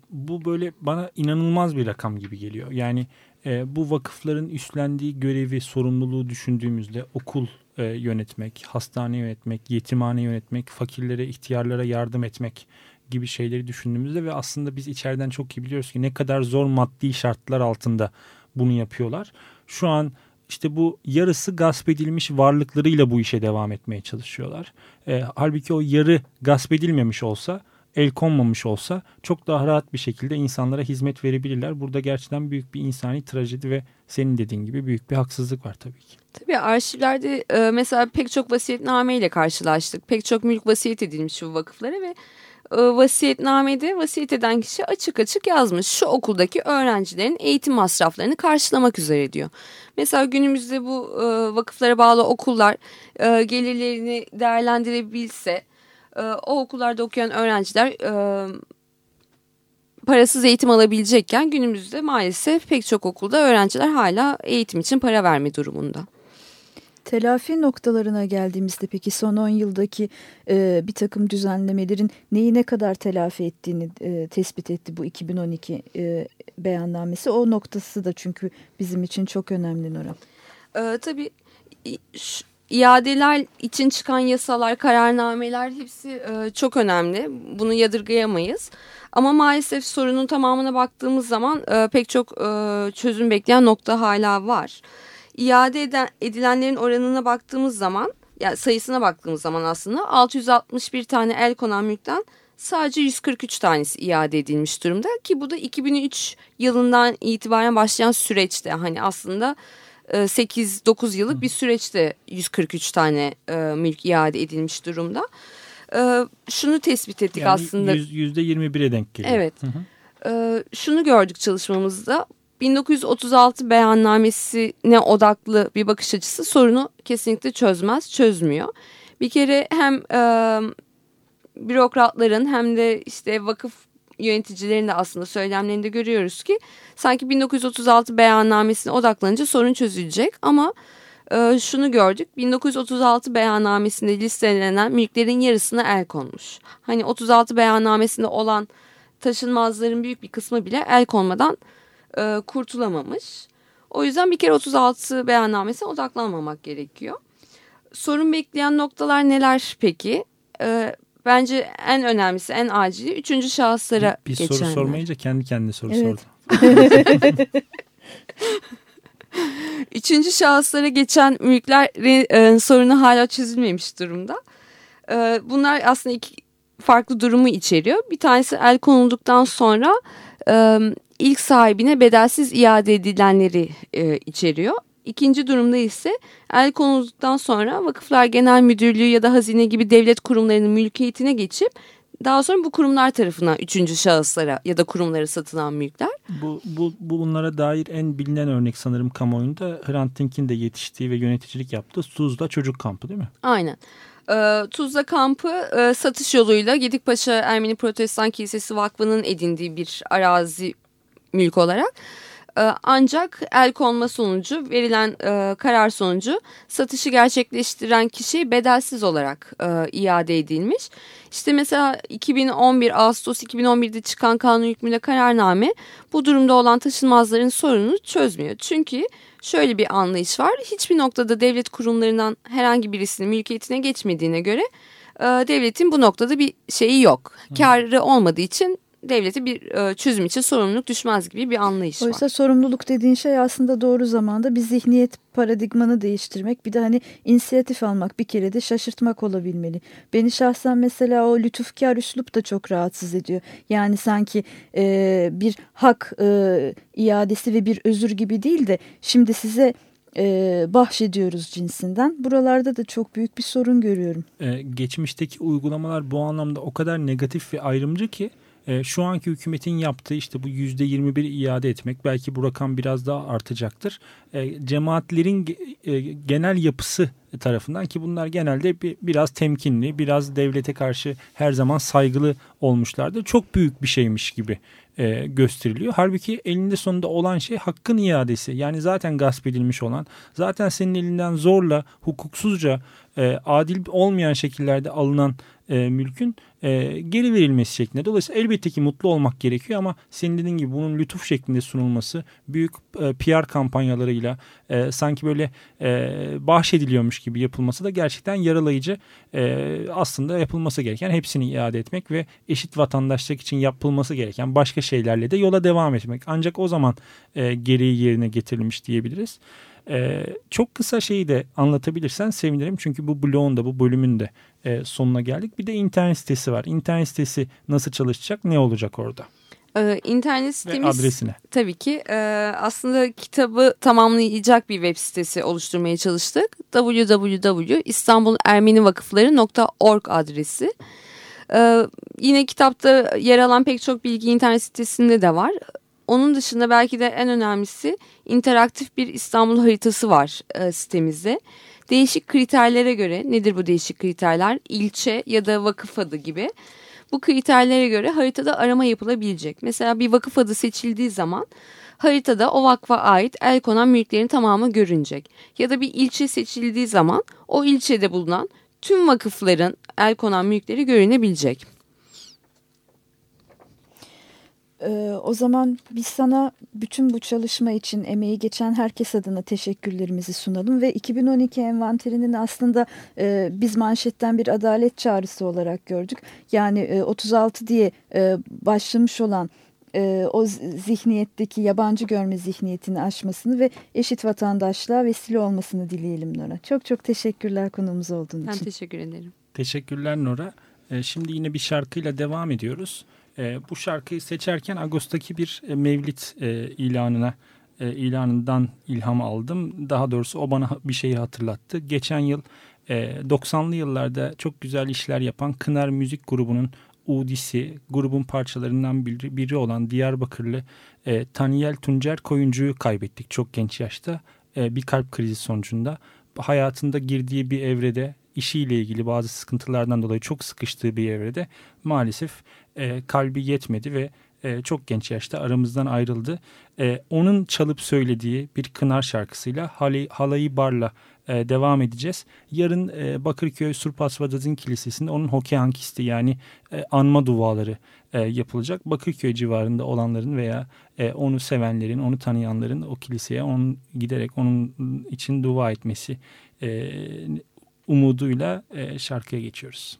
bu böyle bana inanılmaz bir rakam gibi geliyor. Yani e, bu vakıfların üstlendiği görevi, sorumluluğu düşündüğümüzde okul e, yönetmek, hastane yönetmek, yetimhane yönetmek, fakirlere, ihtiyarlara yardım etmek gibi şeyleri düşündüğümüzde ve aslında biz içeriden çok iyi biliyoruz ki ne kadar zor maddi şartlar altında bunu yapıyorlar. Şu an işte bu yarısı gasp edilmiş varlıklarıyla bu işe devam etmeye çalışıyorlar. E, halbuki o yarı gasp edilmemiş olsa, el konmamış olsa çok daha rahat bir şekilde insanlara hizmet verebilirler. Burada gerçekten büyük bir insani trajedi ve senin dediğin gibi büyük bir haksızlık var tabii ki. Tabii arşivlerde e, mesela pek çok vasiyetname ile karşılaştık. Pek çok mülk vasiyet edilmiş bu vakıflara ve vasiyetnamede vasiyet eden kişi açık açık yazmış. Şu okuldaki öğrencilerin eğitim masraflarını karşılamak üzere diyor. Mesela günümüzde bu e, vakıflara bağlı okullar e, gelirlerini değerlendirebilse o okullarda okuyan öğrenciler parasız eğitim alabilecekken günümüzde maalesef pek çok okulda öğrenciler hala eğitim için para verme durumunda. Telafi noktalarına geldiğimizde peki son 10 yıldaki e, bir takım düzenlemelerin neyi ne kadar telafi ettiğini e, tespit etti bu 2012 e, beyannamesi. O noktası da çünkü bizim için çok önemli Nora. Ee, tabii iadeler için çıkan yasalar, kararnameler hepsi e, çok önemli. Bunu yadırgayamayız. Ama maalesef sorunun tamamına baktığımız zaman e, pek çok e, çözüm bekleyen nokta hala var iade eden, edilenlerin oranına baktığımız zaman yani sayısına baktığımız zaman aslında 661 tane el konan mülkten sadece 143 tanesi iade edilmiş durumda ki bu da 2003 yılından itibaren başlayan süreçte hani aslında 8-9 e, yıllık bir süreçte 143 tane e, mülk iade edilmiş durumda. E, şunu tespit ettik yani aslında. Yüzde 21'e denk geliyor. Evet. Hı hı. Şunu gördük çalışmamızda 1936 beyannamesine odaklı bir bakış açısı sorunu kesinlikle çözmez, çözmüyor. Bir kere hem e, bürokratların hem de işte vakıf yöneticilerin de aslında söylemlerinde görüyoruz ki sanki 1936 beyannamesine odaklanınca sorun çözülecek ama e, şunu gördük 1936 beyannamesinde listelenen mülklerin yarısına el konmuş. Hani 36 beyannamesinde olan taşınmazların büyük bir kısmı bile el konmadan e, kurtulamamış. O yüzden bir kere 36 beyannamesine odaklanmamak gerekiyor. Sorun bekleyen noktalar neler peki? E, bence en önemlisi, en acili üçüncü şahıslara bir, bir geçenler. soru sormayınca kendi kendine soru Evet. sordu. Üçüncü şahıslara geçen mülklerin e, sorunu hala çözülmemiş durumda. E, bunlar aslında iki farklı durumu içeriyor. Bir tanesi el konulduktan sonra e, ilk sahibine bedelsiz iade edilenleri e, içeriyor. İkinci durumda ise el konulduktan sonra Vakıflar Genel Müdürlüğü ya da hazine gibi devlet kurumlarının mülkiyetine geçip daha sonra bu kurumlar tarafından üçüncü şahıslara ya da kurumlara satılan mülkler. Bu, bu, bu bunlara dair en bilinen örnek sanırım kamuoyunda Hrant Dink'in de yetiştiği ve yöneticilik yaptığı Tuzla Çocuk Kampı değil mi? Aynen. Ee, Tuzla kampı e, satış yoluyla Gedikpaşa Ermeni Protestan Kilisesi Vakfı'nın edindiği bir arazi mülk olarak. Ee, ancak el konma sonucu verilen e, karar sonucu satışı gerçekleştiren kişi bedelsiz olarak e, iade edilmiş. İşte mesela 2011 Ağustos 2011'de çıkan kanun hükmüyle kararname bu durumda olan taşınmazların sorununu çözmüyor. Çünkü şöyle bir anlayış var. Hiçbir noktada devlet kurumlarından herhangi birisinin mülkiyetine geçmediğine göre e, devletin bu noktada bir şeyi yok. Karı olmadığı için devlete bir e, çözüm için sorumluluk düşmez gibi bir anlayış var. Oysa sorumluluk dediğin şey aslında doğru zamanda bir zihniyet paradigmanı değiştirmek bir de hani inisiyatif almak bir kere de şaşırtmak olabilmeli. Beni şahsen mesela o lütufkar üslup da çok rahatsız ediyor. Yani sanki e, bir hak e, iadesi ve bir özür gibi değil de şimdi size e, bahşediyoruz cinsinden. Buralarda da çok büyük bir sorun görüyorum. Ee, geçmişteki uygulamalar bu anlamda o kadar negatif ve ayrımcı ki e, şu anki hükümetin yaptığı işte bu yüzde 21 iade etmek belki bu rakam biraz daha artacaktır. E, cemaatlerin e, genel yapısı tarafından ki bunlar genelde bir, biraz temkinli, biraz devlete karşı her zaman saygılı olmuşlardır. Çok büyük bir şeymiş gibi e, gösteriliyor. Halbuki elinde sonunda olan şey hakkın iadesi. Yani zaten gasp edilmiş olan, zaten senin elinden zorla, hukuksuzca, e, adil olmayan şekillerde alınan mülkün e, geri verilmesi şeklinde. Dolayısıyla elbette ki mutlu olmak gerekiyor ama senin dediğin gibi bunun lütuf şeklinde sunulması büyük e, PR kampanyalarıyla e, sanki böyle e, bahşediliyormuş gibi yapılması da gerçekten yaralayıcı. E, aslında yapılması gereken hepsini iade etmek ve eşit vatandaşlık için yapılması gereken başka şeylerle de yola devam etmek. Ancak o zaman e, gereği yerine getirilmiş diyebiliriz. Ee, çok kısa şeyi de anlatabilirsen sevinirim. Çünkü bu bloğun da bu bölümün de e, sonuna geldik. Bir de internet sitesi var. İnternet sitesi nasıl çalışacak? Ne olacak orada? Ee, internet Ve sitemiz adresine. tabii ki e, aslında kitabı tamamlayacak bir web sitesi oluşturmaya çalıştık. www.istanbulermenivakıfları.org adresi. Ee, yine kitapta yer alan pek çok bilgi internet sitesinde de var. Onun dışında belki de en önemlisi interaktif bir İstanbul haritası var e, sitemizde. Değişik kriterlere göre nedir bu değişik kriterler? İlçe ya da vakıf adı gibi. Bu kriterlere göre haritada arama yapılabilecek. Mesela bir vakıf adı seçildiği zaman haritada o vakfa ait el konan mülklerin tamamı görünecek. Ya da bir ilçe seçildiği zaman o ilçede bulunan tüm vakıfların el konan mülkleri görünebilecek. Ee, o zaman biz sana bütün bu çalışma için emeği geçen herkes adına teşekkürlerimizi sunalım ve 2012 envanterinin aslında e, biz manşetten bir adalet çağrısı olarak gördük. Yani e, 36 diye e, başlamış olan e, o zihniyetteki yabancı görme zihniyetini aşmasını ve eşit vatandaşlığa vesile olmasını dileyelim Nora. Çok çok teşekkürler konuğumuz olduğun Ben için. teşekkür ederim. Teşekkürler Nora. Ee, şimdi yine bir şarkıyla devam ediyoruz. Ee, bu şarkıyı seçerken Ağustos'taki bir e, Mevlit e, ilanına e, ilanından ilham aldım. Daha doğrusu o bana bir şeyi hatırlattı. Geçen yıl e, 90'lı yıllarda çok güzel işler yapan Kınar Müzik grubunun Udisi, grubun parçalarından biri, biri olan Diyarbakırlı e, Taniyel Tuncer Koyuncu'yu kaybettik çok genç yaşta. E, bir kalp krizi sonucunda hayatında girdiği bir evrede işiyle ilgili bazı sıkıntılardan dolayı çok sıkıştığı bir evrede maalesef e, kalbi yetmedi ve e, çok genç yaşta aramızdan ayrıldı. E, onun çalıp söylediği bir kınar şarkısıyla Halay, Halayı Bar'la e, devam edeceğiz. Yarın e, Bakırköy Surpas Vadazin Kilisesi'nde onun Hokehankisti yani e, anma duaları e, yapılacak. Bakırköy civarında olanların veya e, onu sevenlerin, onu tanıyanların o kiliseye onun giderek onun için dua etmesi e, umuduyla e, şarkıya geçiyoruz.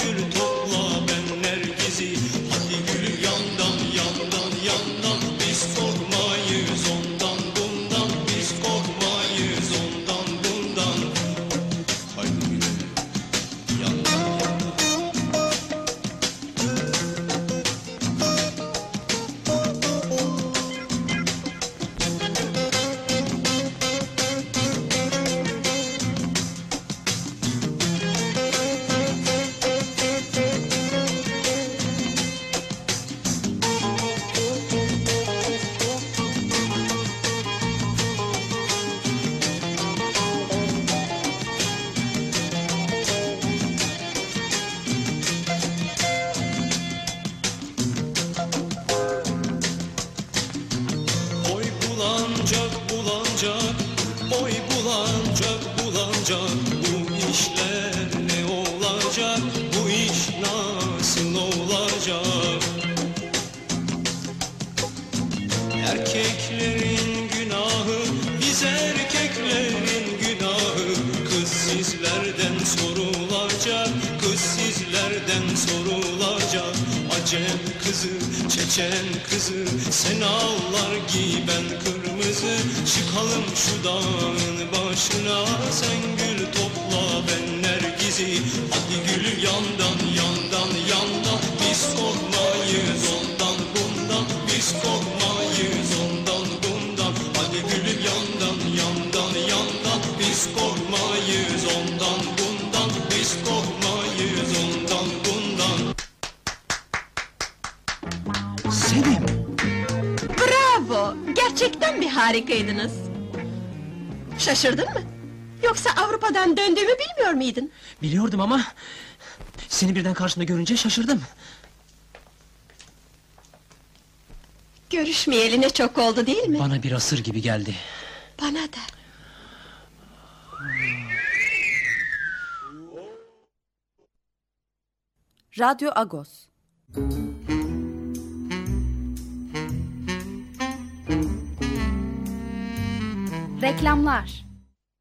Şaşırdın mı? Yoksa Avrupa'dan döndüğümü bilmiyor muydun? Biliyordum ama... ...seni birden karşımda görünce şaşırdım. Görüşmeyeli ne çok oldu değil mi? Bana bir asır gibi geldi. Bana da. Radyo Agos. Reklamlar.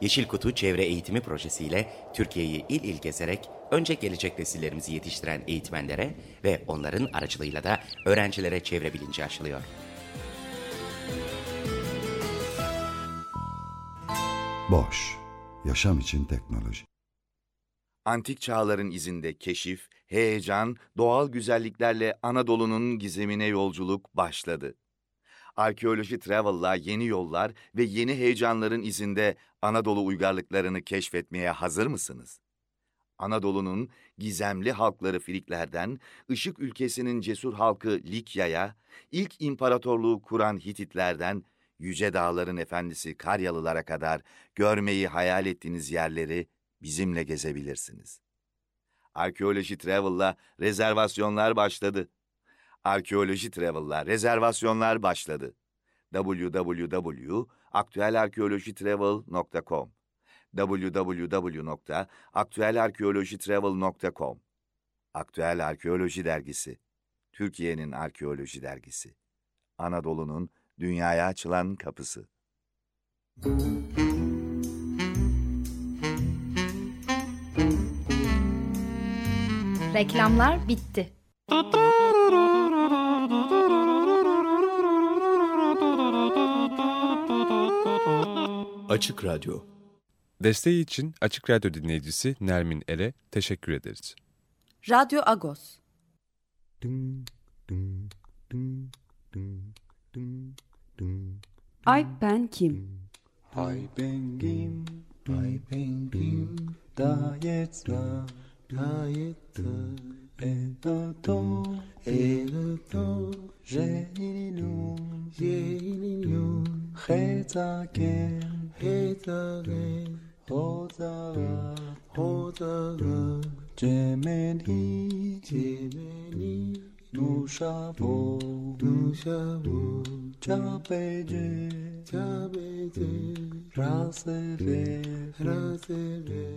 Yeşil Kutu Çevre Eğitimi Projesi'yle Türkiye'yi il il gezerek önce gelecek nesillerimizi yetiştiren eğitmenlere ve onların aracılığıyla da öğrencilere çevre bilinci aşılıyor. Boş, yaşam için teknoloji. Antik çağların izinde keşif, heyecan, doğal güzelliklerle Anadolu'nun gizemine yolculuk başladı. Arkeoloji Travel'la yeni yollar ve yeni heyecanların izinde Anadolu uygarlıklarını keşfetmeye hazır mısınız? Anadolu'nun gizemli halkları Filiklerden, Işık ülkesinin cesur halkı Likya'ya, ilk imparatorluğu kuran Hititlerden, yüce dağların efendisi Karyalılara kadar görmeyi hayal ettiğiniz yerleri bizimle gezebilirsiniz. Arkeoloji Travel'la rezervasyonlar başladı. Arkeoloji Travel'la rezervasyonlar başladı. www.aktuelarkeolojitravel.com www.aktuelarkeolojitravel.com Aktüel Arkeoloji Dergisi Türkiye'nin arkeoloji dergisi. Anadolu'nun dünyaya açılan kapısı. Reklamlar bitti. Açık Radyo Desteği için Açık Radyo dinleyicisi Nermin Ele teşekkür ederiz. Radyo Agos. Ay ben kim? Ay ben kim? Ay ben kim? Da jetzt da, da jetzt da. Et da da, et da da. J'ai une illusion, j'ai une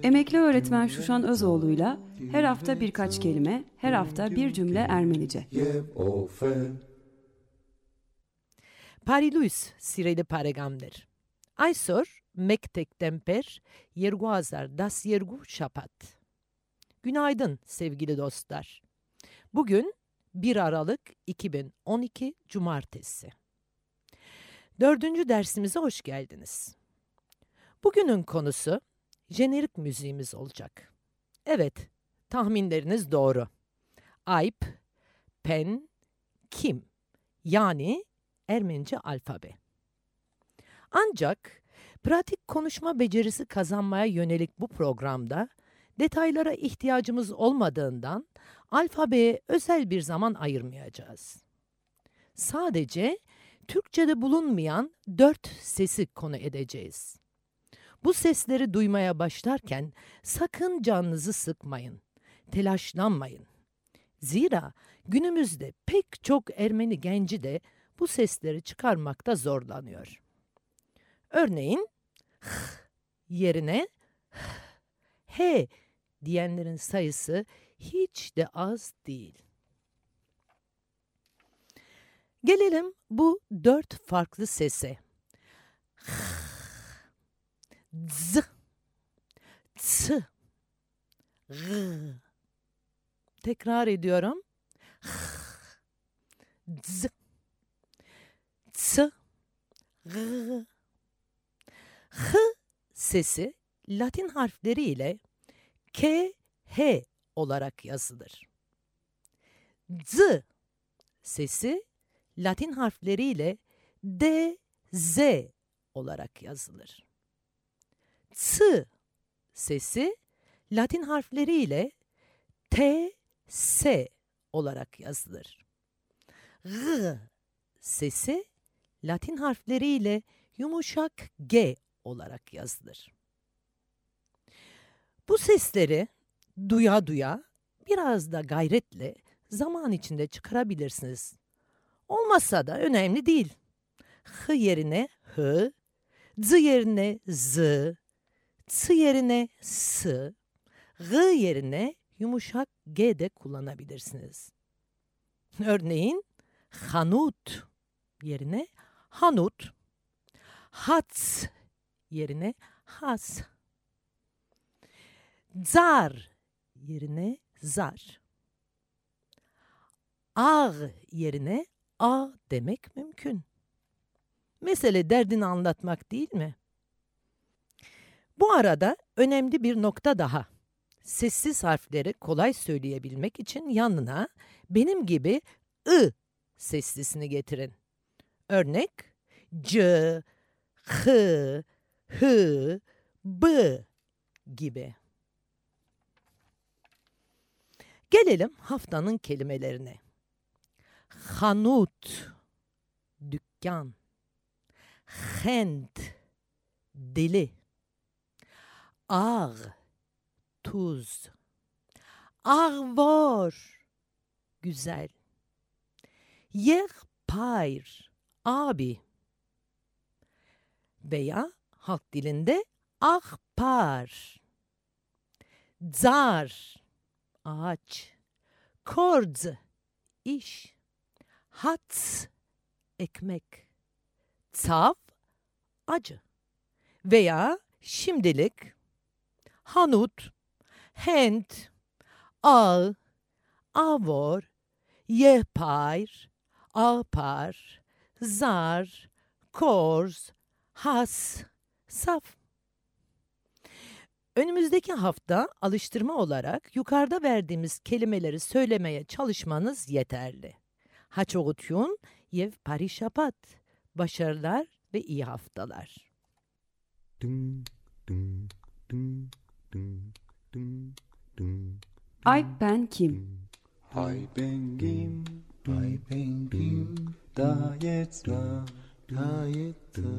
Emekli öğretmen Şuşan Özoğlu'yla her hafta birkaç kelime, her hafta bir cümle Ermenice. Aysor, mektek temper, yergu azar, das yergu şapat. Günaydın sevgili dostlar. Bugün 1 Aralık 2012 Cumartesi. Dördüncü dersimize hoş geldiniz. Bugünün konusu jenerik müziğimiz olacak. Evet, tahminleriniz doğru. Ayp, pen, kim yani Ermenice alfabe. Ancak pratik konuşma becerisi kazanmaya yönelik bu programda detaylara ihtiyacımız olmadığından alfabeye özel bir zaman ayırmayacağız. Sadece Türkçe'de bulunmayan dört sesi konu edeceğiz. Bu sesleri duymaya başlarken sakın canınızı sıkmayın, telaşlanmayın. Zira günümüzde pek çok Ermeni genci de bu sesleri çıkarmakta zorlanıyor. Örneğin yerine h diyenlerin sayısı hiç de az değil. Gelelim bu dört farklı sese. Z, ts, g. Tekrar ediyorum. Z, ts, g. H sesi Latin harfleri ile K, H olarak yazılır. Z sesi Latin harfleriyle D, Z olarak yazılır. S sesi Latin harfleriyle T, S olarak yazılır. G sesi Latin harfleriyle yumuşak G olarak yazılır. Bu sesleri duya duya biraz da gayretle zaman içinde çıkarabilirsiniz. Olmazsa da önemli değil. H yerine H, Z yerine Z, Ç yerine S, G yerine yumuşak G de kullanabilirsiniz. Örneğin hanut yerine hanut, hats yerine has, zar yerine zar, ağ yerine a demek mümkün. Mesele derdini anlatmak değil mi? Bu arada önemli bir nokta daha. Sessiz harfleri kolay söyleyebilmek için yanına benim gibi ı seslisini getirin. Örnek c, h, h, b gibi. Gelelim haftanın kelimelerine. Hanut, dükkan. Hend, dili. Ağ, tuz. Ağvar, güzel. Yehpayr, abi. Veya halk dilinde ahpar. Zar, ağaç. Kordz, iş. Hats, ekmek. Tsav, acı. Veya şimdilik hanut, hent, ağ, avor, yehpayr, alpar, zar, korz, has, saf. Önümüzdeki hafta alıştırma olarak yukarıda verdiğimiz kelimeleri söylemeye çalışmanız yeterli. Haçoğutyun, yev parişapat. Başarılar ve iyi haftalar. Ay ben kim? Hai ben kim? Hai ben kim? Da jetzt da, da jetzt da.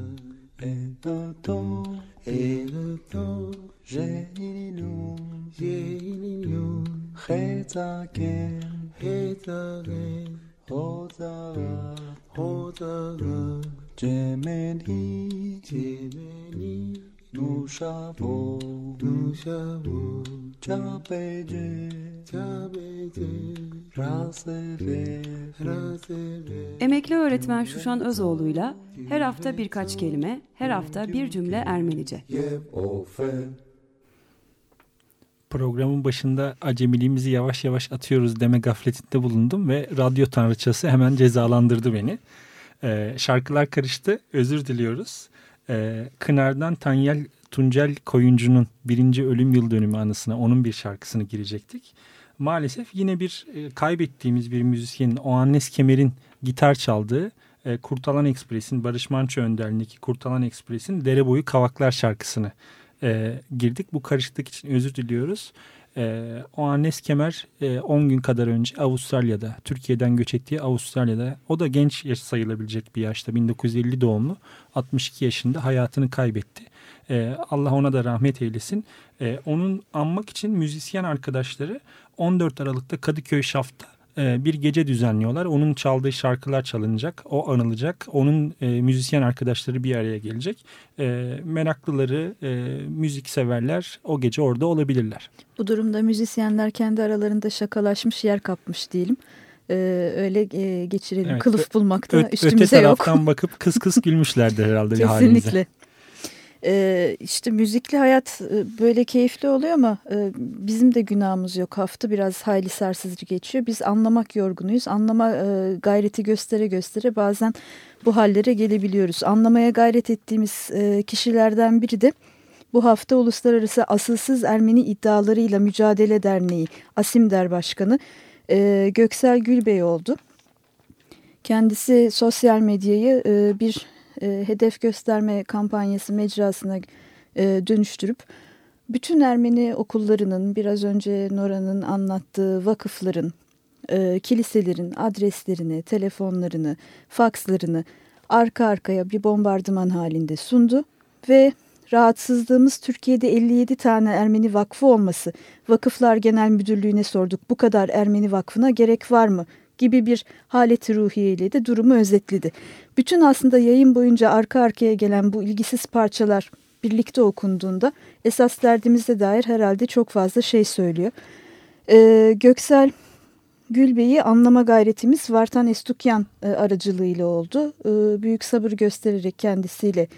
Et da to, et da to. J'ai une lune, j'ai une lune. Chetaken, chetaken. Hotara, hotara. Cemeni, cemeni. Nuşabo, nuşabo. Çabece, çabece. Rasere, rasere. Emekli öğretmen Şuşan Özoğlu'yla her hafta birkaç kelime, her hafta bir cümle Ermenice. Programın başında acemiliğimizi yavaş yavaş atıyoruz deme gafletinde bulundum ve radyo tanrıçası hemen cezalandırdı beni. Ee, şarkılar karıştı, özür diliyoruz. Ee, Kınar'dan Tanyel Tuncel Koyuncu'nun birinci ölüm yıl dönümü anısına onun bir şarkısını girecektik. Maalesef yine bir e, kaybettiğimiz bir müzisyenin o Annes Kemer'in gitar çaldığı e, Kurtalan Ekspres'in Barış Manço önderliğindeki Kurtalan Ekspres'in Dere Boyu Kavaklar şarkısını e, girdik. Bu karışıklık için özür diliyoruz. E, o Annes Kemer 10 e, gün kadar önce Avustralya'da, Türkiye'den göç ettiği Avustralya'da, o da genç yaş sayılabilecek bir yaşta, 1950 doğumlu, 62 yaşında hayatını kaybetti. E, Allah ona da rahmet eylesin. E, onun anmak için müzisyen arkadaşları 14 Aralık'ta Kadıköy Şaf'ta e, bir gece düzenliyorlar. Onun çaldığı şarkılar çalınacak, o anılacak. Onun e, müzisyen arkadaşları bir araya gelecek. E, meraklıları, e, müzik severler o gece orada olabilirler. Bu durumda müzisyenler kendi aralarında şakalaşmış yer kapmış diyelim. Ee, öyle e, geçirelim. Evet, Kılıf bulmakta ö, üstümüze öte yok. Öte taraftan bakıp kıs kıs gülmüşlerdir herhalde Kesinlikle. halinize. Ee, işte müzikli hayat e, böyle keyifli oluyor ama e, bizim de günahımız yok. Hafta biraz hayli sarsıcı geçiyor. Biz anlamak yorgunuyuz. Anlama e, gayreti göstere göstere bazen bu hallere gelebiliyoruz. Anlamaya gayret ettiğimiz kişilerden biri de bu hafta Uluslararası Asılsız Ermeni İddialarıyla Mücadele Derneği Asimder Başkanı Göksel Gülbey oldu. Kendisi sosyal medyayı bir e, hedef gösterme kampanyası mecrasına e, dönüştürüp bütün Ermeni okullarının biraz önce Nora'nın anlattığı vakıfların, e, kiliselerin adreslerini, telefonlarını, fakslarını arka arkaya bir bombardıman halinde sundu ve rahatsızlığımız Türkiye'de 57 tane Ermeni vakfı olması. Vakıflar Genel Müdürlüğü'ne sorduk bu kadar Ermeni vakfına gerek var mı? gibi bir haleti ruhiyeyle de durumu özetledi. Bütün aslında yayın boyunca arka arkaya gelen bu ilgisiz parçalar birlikte okunduğunda esas derdimize dair herhalde çok fazla şey söylüyor. Ee, Göksel Gülbey'i anlama gayretimiz Vartan Estukyan e, aracılığıyla oldu. E, büyük sabır göstererek kendisiyle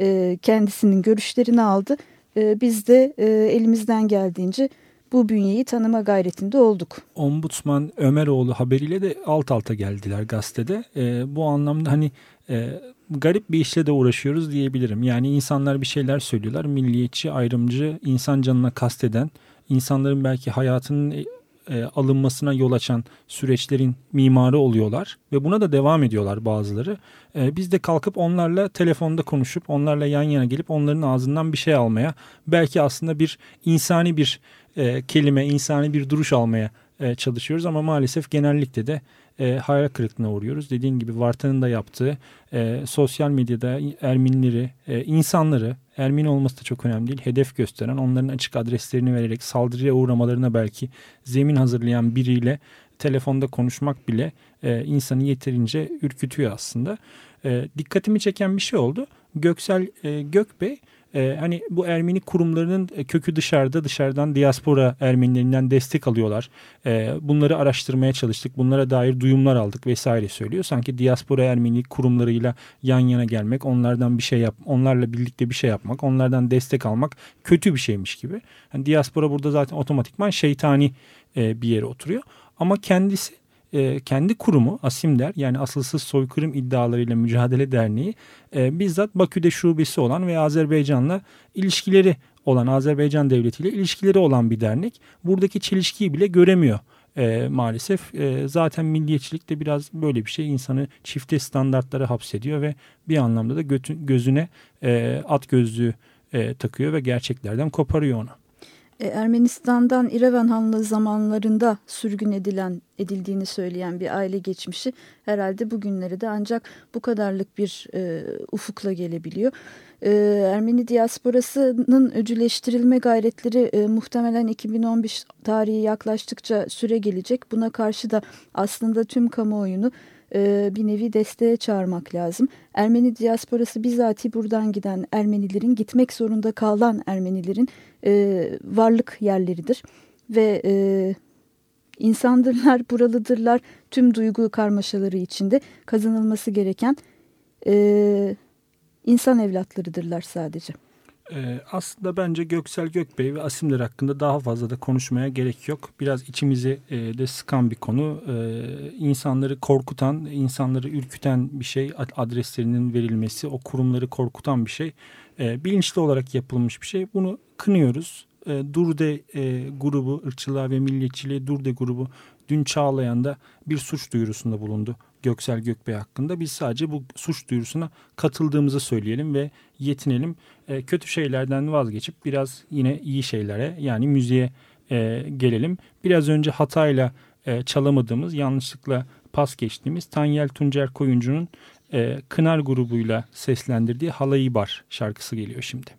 e, kendisinin görüşlerini aldı. E, biz de e, elimizden geldiğince bu bünyeyi tanıma gayretinde olduk. Ombudsman Ömeroğlu haberiyle de alt alta geldiler gazetede. E, bu anlamda hani e, garip bir işle de uğraşıyoruz diyebilirim. Yani insanlar bir şeyler söylüyorlar. Milliyetçi, ayrımcı, insan canına kasteden, insanların belki hayatının e, alınmasına yol açan süreçlerin mimarı oluyorlar ve buna da devam ediyorlar bazıları. E, biz de kalkıp onlarla telefonda konuşup onlarla yan yana gelip onların ağzından bir şey almaya belki aslında bir insani bir e, kelime, insani bir duruş almaya e, çalışıyoruz ama maalesef genellikle de e, hayal kırıklığına uğruyoruz. Dediğim gibi Vartan'ın da yaptığı e, sosyal medyada Ermenileri, e, insanları, Ermeni olması da çok önemli değil, hedef gösteren, onların açık adreslerini vererek saldırıya uğramalarına belki zemin hazırlayan biriyle telefonda konuşmak bile e, insanı yeterince ürkütüyor aslında. E, dikkatimi çeken bir şey oldu. Göksel e, Gökbey e, hani bu Ermeni kurumlarının e, kökü dışarıda dışarıdan diaspora Ermenilerinden destek alıyorlar. E, bunları araştırmaya çalıştık. Bunlara dair duyumlar aldık vesaire söylüyor. Sanki diaspora Ermeni kurumlarıyla yan yana gelmek, onlardan bir şey yap, onlarla birlikte bir şey yapmak, onlardan destek almak kötü bir şeymiş gibi. Yani diaspora burada zaten otomatikman şeytani e, bir yere oturuyor. Ama kendisi e, kendi kurumu Asimder yani asılsız soykırım iddialarıyla mücadele derneği e, bizzat Bakü'de şubesi olan ve Azerbaycan'la ilişkileri olan Azerbaycan devletiyle ilişkileri olan bir dernek. Buradaki çelişkiyi bile göremiyor e, maalesef. E, zaten milliyetçilik de biraz böyle bir şey insanı çifte standartlara hapsediyor ve bir anlamda da götü, gözüne e, at gözlüğü e, takıyor ve gerçeklerden koparıyor onu. E, Ermenistan'dan İrevan Hanlığı zamanlarında sürgün edilen edildiğini söyleyen bir aile geçmişi herhalde bugünleri de ancak bu kadarlık bir e, ufukla gelebiliyor. E, Ermeni diasporasının öcüleştirilme gayretleri e, muhtemelen 2015 tarihi yaklaştıkça süre gelecek. Buna karşı da aslında tüm kamuoyunu e, bir nevi desteğe çağırmak lazım. Ermeni diasporası bizatihi buradan giden Ermenilerin gitmek zorunda kalan Ermenilerin e, varlık yerleridir. Ve e, insandırlar, buralıdırlar tüm duygu karmaşaları içinde kazanılması gereken insan evlatlarıdırlar sadece. Ee, aslında bence Göksel Gökbey ve Asimler hakkında daha fazla da konuşmaya gerek yok. Biraz içimizi e, de sıkan bir konu. Ee, insanları korkutan, insanları ürküten bir şey. Adreslerinin verilmesi, o kurumları korkutan bir şey. Ee, bilinçli olarak yapılmış bir şey. Bunu kınıyoruz. Ee, Durde e, grubu, ırkçılığa ve milliyetçiliğe Durde grubu dün Çağlayan'da bir suç duyurusunda bulundu. Göksel Gökbey hakkında. Biz sadece bu suç duyurusuna katıldığımızı söyleyelim ve yetinelim. E, kötü şeylerden vazgeçip biraz yine iyi şeylere yani müziğe e, gelelim. Biraz önce hatayla e, çalamadığımız, yanlışlıkla pas geçtiğimiz Tanyel Tuncer Koyuncu'nun e, Kınar grubuyla seslendirdiği Halayı Bar şarkısı geliyor şimdi.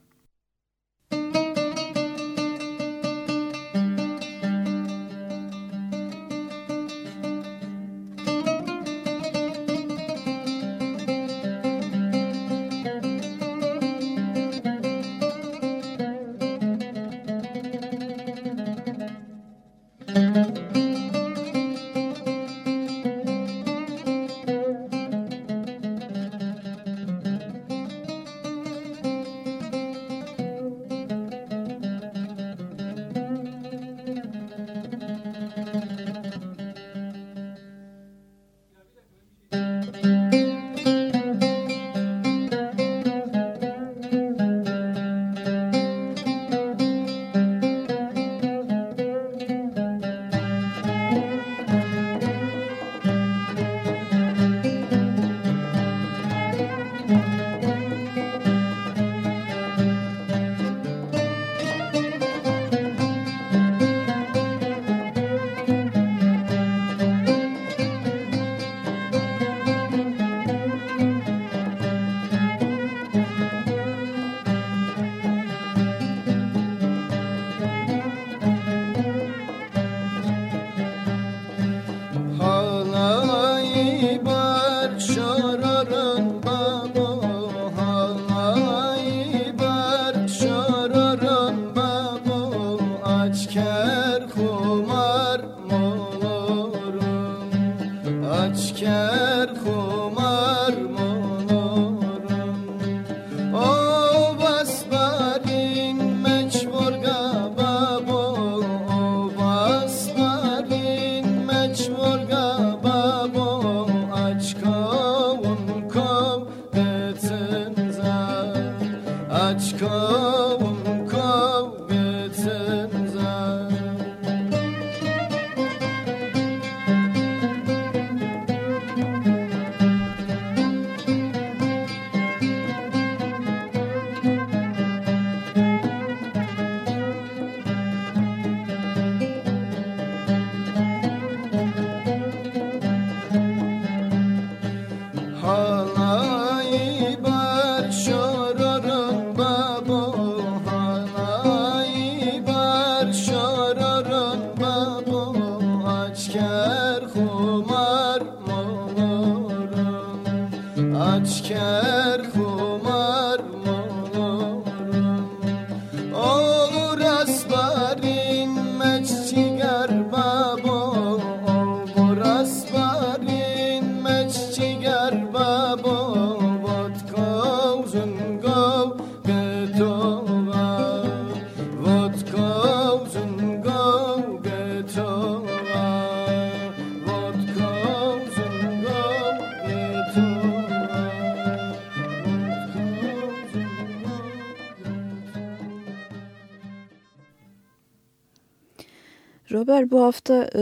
Hafta e,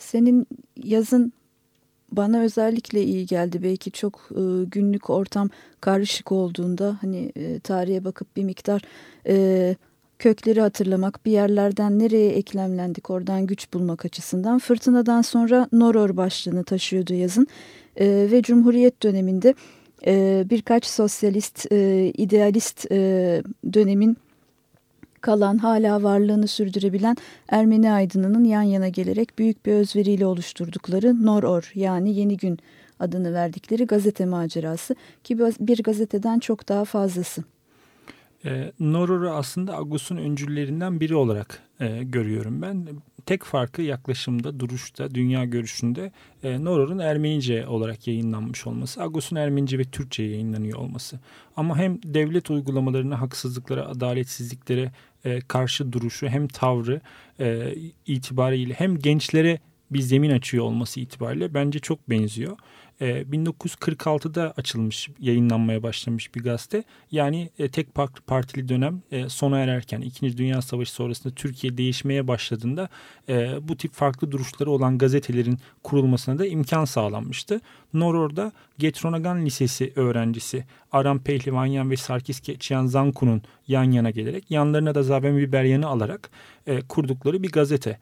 senin yazın bana özellikle iyi geldi. Belki çok e, günlük ortam karışık olduğunda hani e, tarihe bakıp bir miktar e, kökleri hatırlamak, bir yerlerden nereye eklemlendik oradan güç bulmak açısından. Fırtınadan sonra Noror başlığını taşıyordu yazın e, ve Cumhuriyet döneminde e, birkaç sosyalist, e, idealist e, dönemin kalan hala varlığını sürdürebilen Ermeni aydınının yan yana gelerek büyük bir özveriyle oluşturdukları Noror yani Yeni Gün adını verdikleri gazete macerası ki bir gazeteden çok daha fazlası. E, Noror'u aslında Agos'un öncüllerinden biri olarak e, görüyorum ben. Tek farkı yaklaşımda, duruşta, dünya görüşünde e, Noror'un Ermenice olarak yayınlanmış olması, Agos'un Ermenice ve Türkçe yayınlanıyor olması. Ama hem devlet uygulamalarına, haksızlıklara, adaletsizliklere e, karşı duruşu hem tavrı e, itibariyle hem gençlere bir zemin açıyor olması itibariyle bence çok benziyor. 1946'da ee, açılmış, yayınlanmaya başlamış bir gazete. Yani e, tek partili dönem e, sona ererken, İkinci Dünya Savaşı sonrasında Türkiye değişmeye başladığında e, bu tip farklı duruşları olan gazetelerin kurulmasına da imkan sağlanmıştı. Noror'da Getronagan Lisesi öğrencisi Aram Pehlivanyan ve Sarkis Keçiyan Zanku'nun yan yana gelerek yanlarına da Zaben Biberyan'ı alarak kurdukları bir gazete.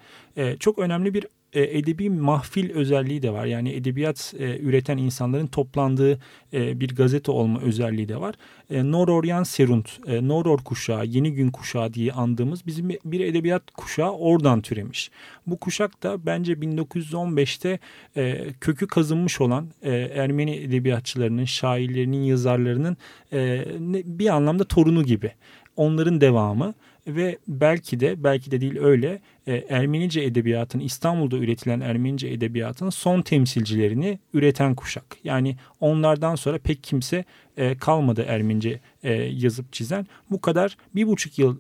Çok önemli bir e, edebi mahfil özelliği de var. Yani edebiyat e, üreten insanların toplandığı e, bir gazete olma özelliği de var. E, Nororyan Serunt, e, Noror kuşağı, Yeni Gün kuşağı diye andığımız bizim bir edebiyat kuşağı oradan türemiş. Bu kuşak da bence 1915'te e, kökü kazınmış olan e, Ermeni edebiyatçılarının, şairlerinin, yazarlarının e, bir anlamda torunu gibi. Onların devamı ve belki de belki de değil öyle e, Ermenice edebiyatın İstanbul'da üretilen Ermenice edebiyatın son temsilcilerini üreten kuşak. Yani onlardan sonra pek kimse e, kalmadı Ermenice e, yazıp çizen. Bu kadar bir buçuk yıl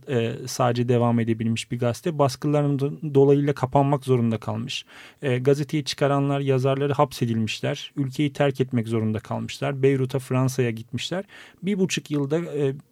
sadece devam edebilmiş bir gazete baskıların dolayıyla kapanmak zorunda kalmış. E, gazeteyi çıkaranlar, yazarları hapsedilmişler. Ülkeyi terk etmek zorunda kalmışlar. Beyrut'a, Fransa'ya gitmişler. Bir buçuk yılda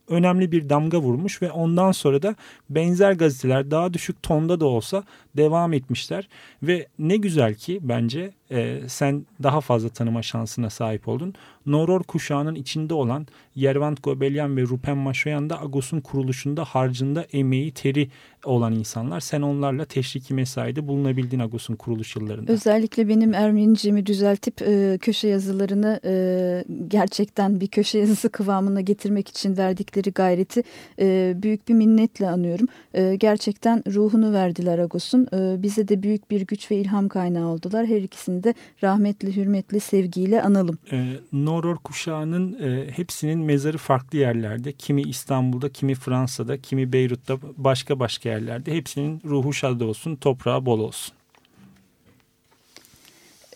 önemli bir damga vurmuş ve ondan sonra da benzer gazeteler daha düşük tonda da olsa devam etmişler. Ve ne güzel ki bence e, sen daha fazla tanıma şansına sahip oldun. Noror kuşağının içinde olan Yervant Gobelyan ve Rupen Maşoyan da Agos'un kuruluşunda harcında emeği, teri olan insanlar. Sen onlarla teşriki mesaide bulunabildin Agos'un kuruluş yıllarında. Özellikle benim Ermenicimi düzeltip e, köşe yazılarını e, gerçekten bir köşe yazısı kıvamına getirmek için verdikleri gayreti e, büyük bir minnetle anıyorum. E, gerçekten ruhunu verdiler Agos'un. E, bize de büyük bir güç ve ilham kaynağı oldular. Her ikisini de rahmetli, hürmetli, sevgiyle analım. E, Noror kuşağının e, hepsinin mezarı farklı yerlerde. Kimi İstanbul'da, kimi Fransa'da, kimi Beyrut'ta başka başka yerlerde. Hepsinin ruhu şad olsun, toprağı bol olsun.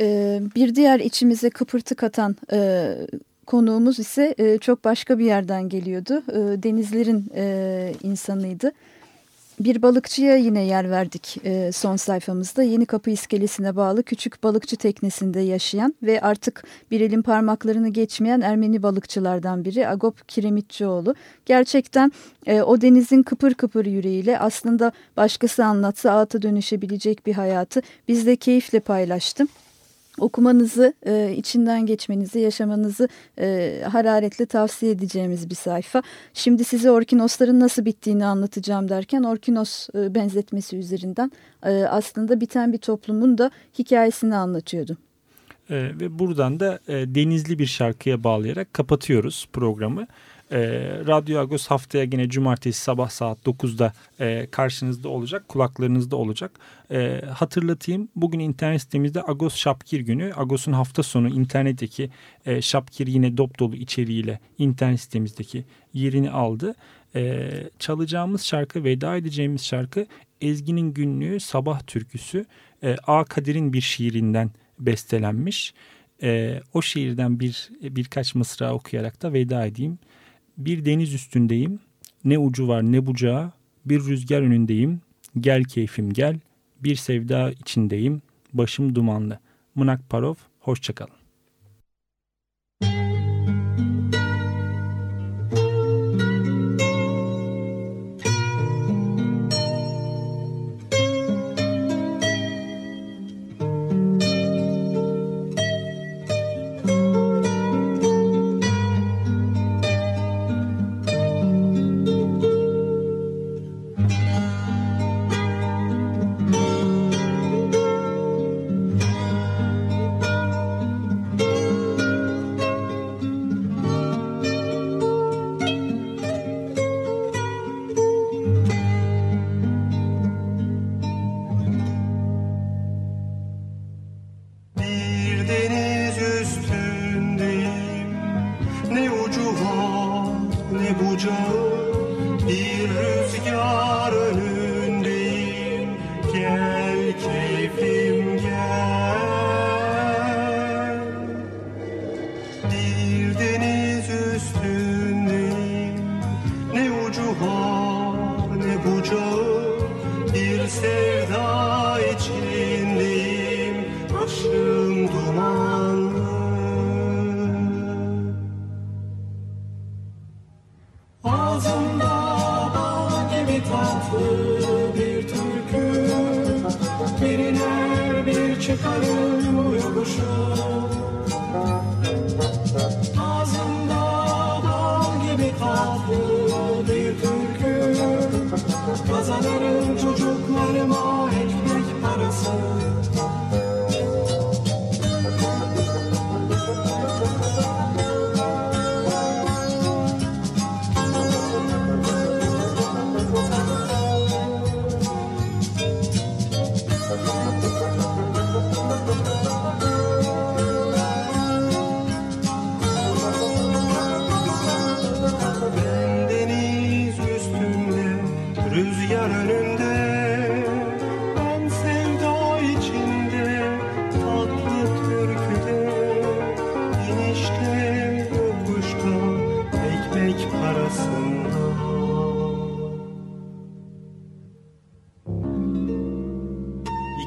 E, bir diğer içimize kıpırtı katan e, konuğumuz ise e, çok başka bir yerden geliyordu. E, denizlerin e, insanıydı. Bir balıkçıya yine yer verdik e, son sayfamızda. Yeni Kapı iskelesine bağlı küçük balıkçı teknesinde yaşayan ve artık bir elin parmaklarını geçmeyen Ermeni balıkçılardan biri Agop Kiremitçioğlu. Gerçekten e, o denizin kıpır kıpır yüreğiyle aslında başkası anlatsa ağıta dönüşebilecek bir hayatı bizle keyifle paylaştım okumanızı, e, içinden geçmenizi, yaşamanızı e, hararetle tavsiye edeceğimiz bir sayfa. Şimdi size orkinosların nasıl bittiğini anlatacağım derken orkinos e, benzetmesi üzerinden e, aslında biten bir toplumun da hikayesini anlatıyordu. E, ve buradan da e, denizli bir şarkıya bağlayarak kapatıyoruz programı. E, Radyo Agos haftaya yine cumartesi sabah saat 9'da e, karşınızda olacak, kulaklarınızda olacak. E, hatırlatayım bugün internet sitemizde Agos Şapkir günü. Agos'un hafta sonu internetteki e, Şapkir yine dop dolu içeriğiyle internet sitemizdeki yerini aldı. E, çalacağımız şarkı, veda edeceğimiz şarkı Ezgi'nin günlüğü Sabah Türküsü. A. Kadir'in bir şiirinden bestelenmiş. O şiirden bir birkaç mısra okuyarak da veda edeyim. Bir deniz üstündeyim, ne ucu var ne bucağı, bir rüzgar önündeyim, gel keyfim gel, bir sevda içindeyim, başım dumanlı. Mınak Parov, hoşçakalın.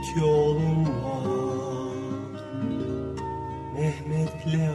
tek yolum var. Mehmet'le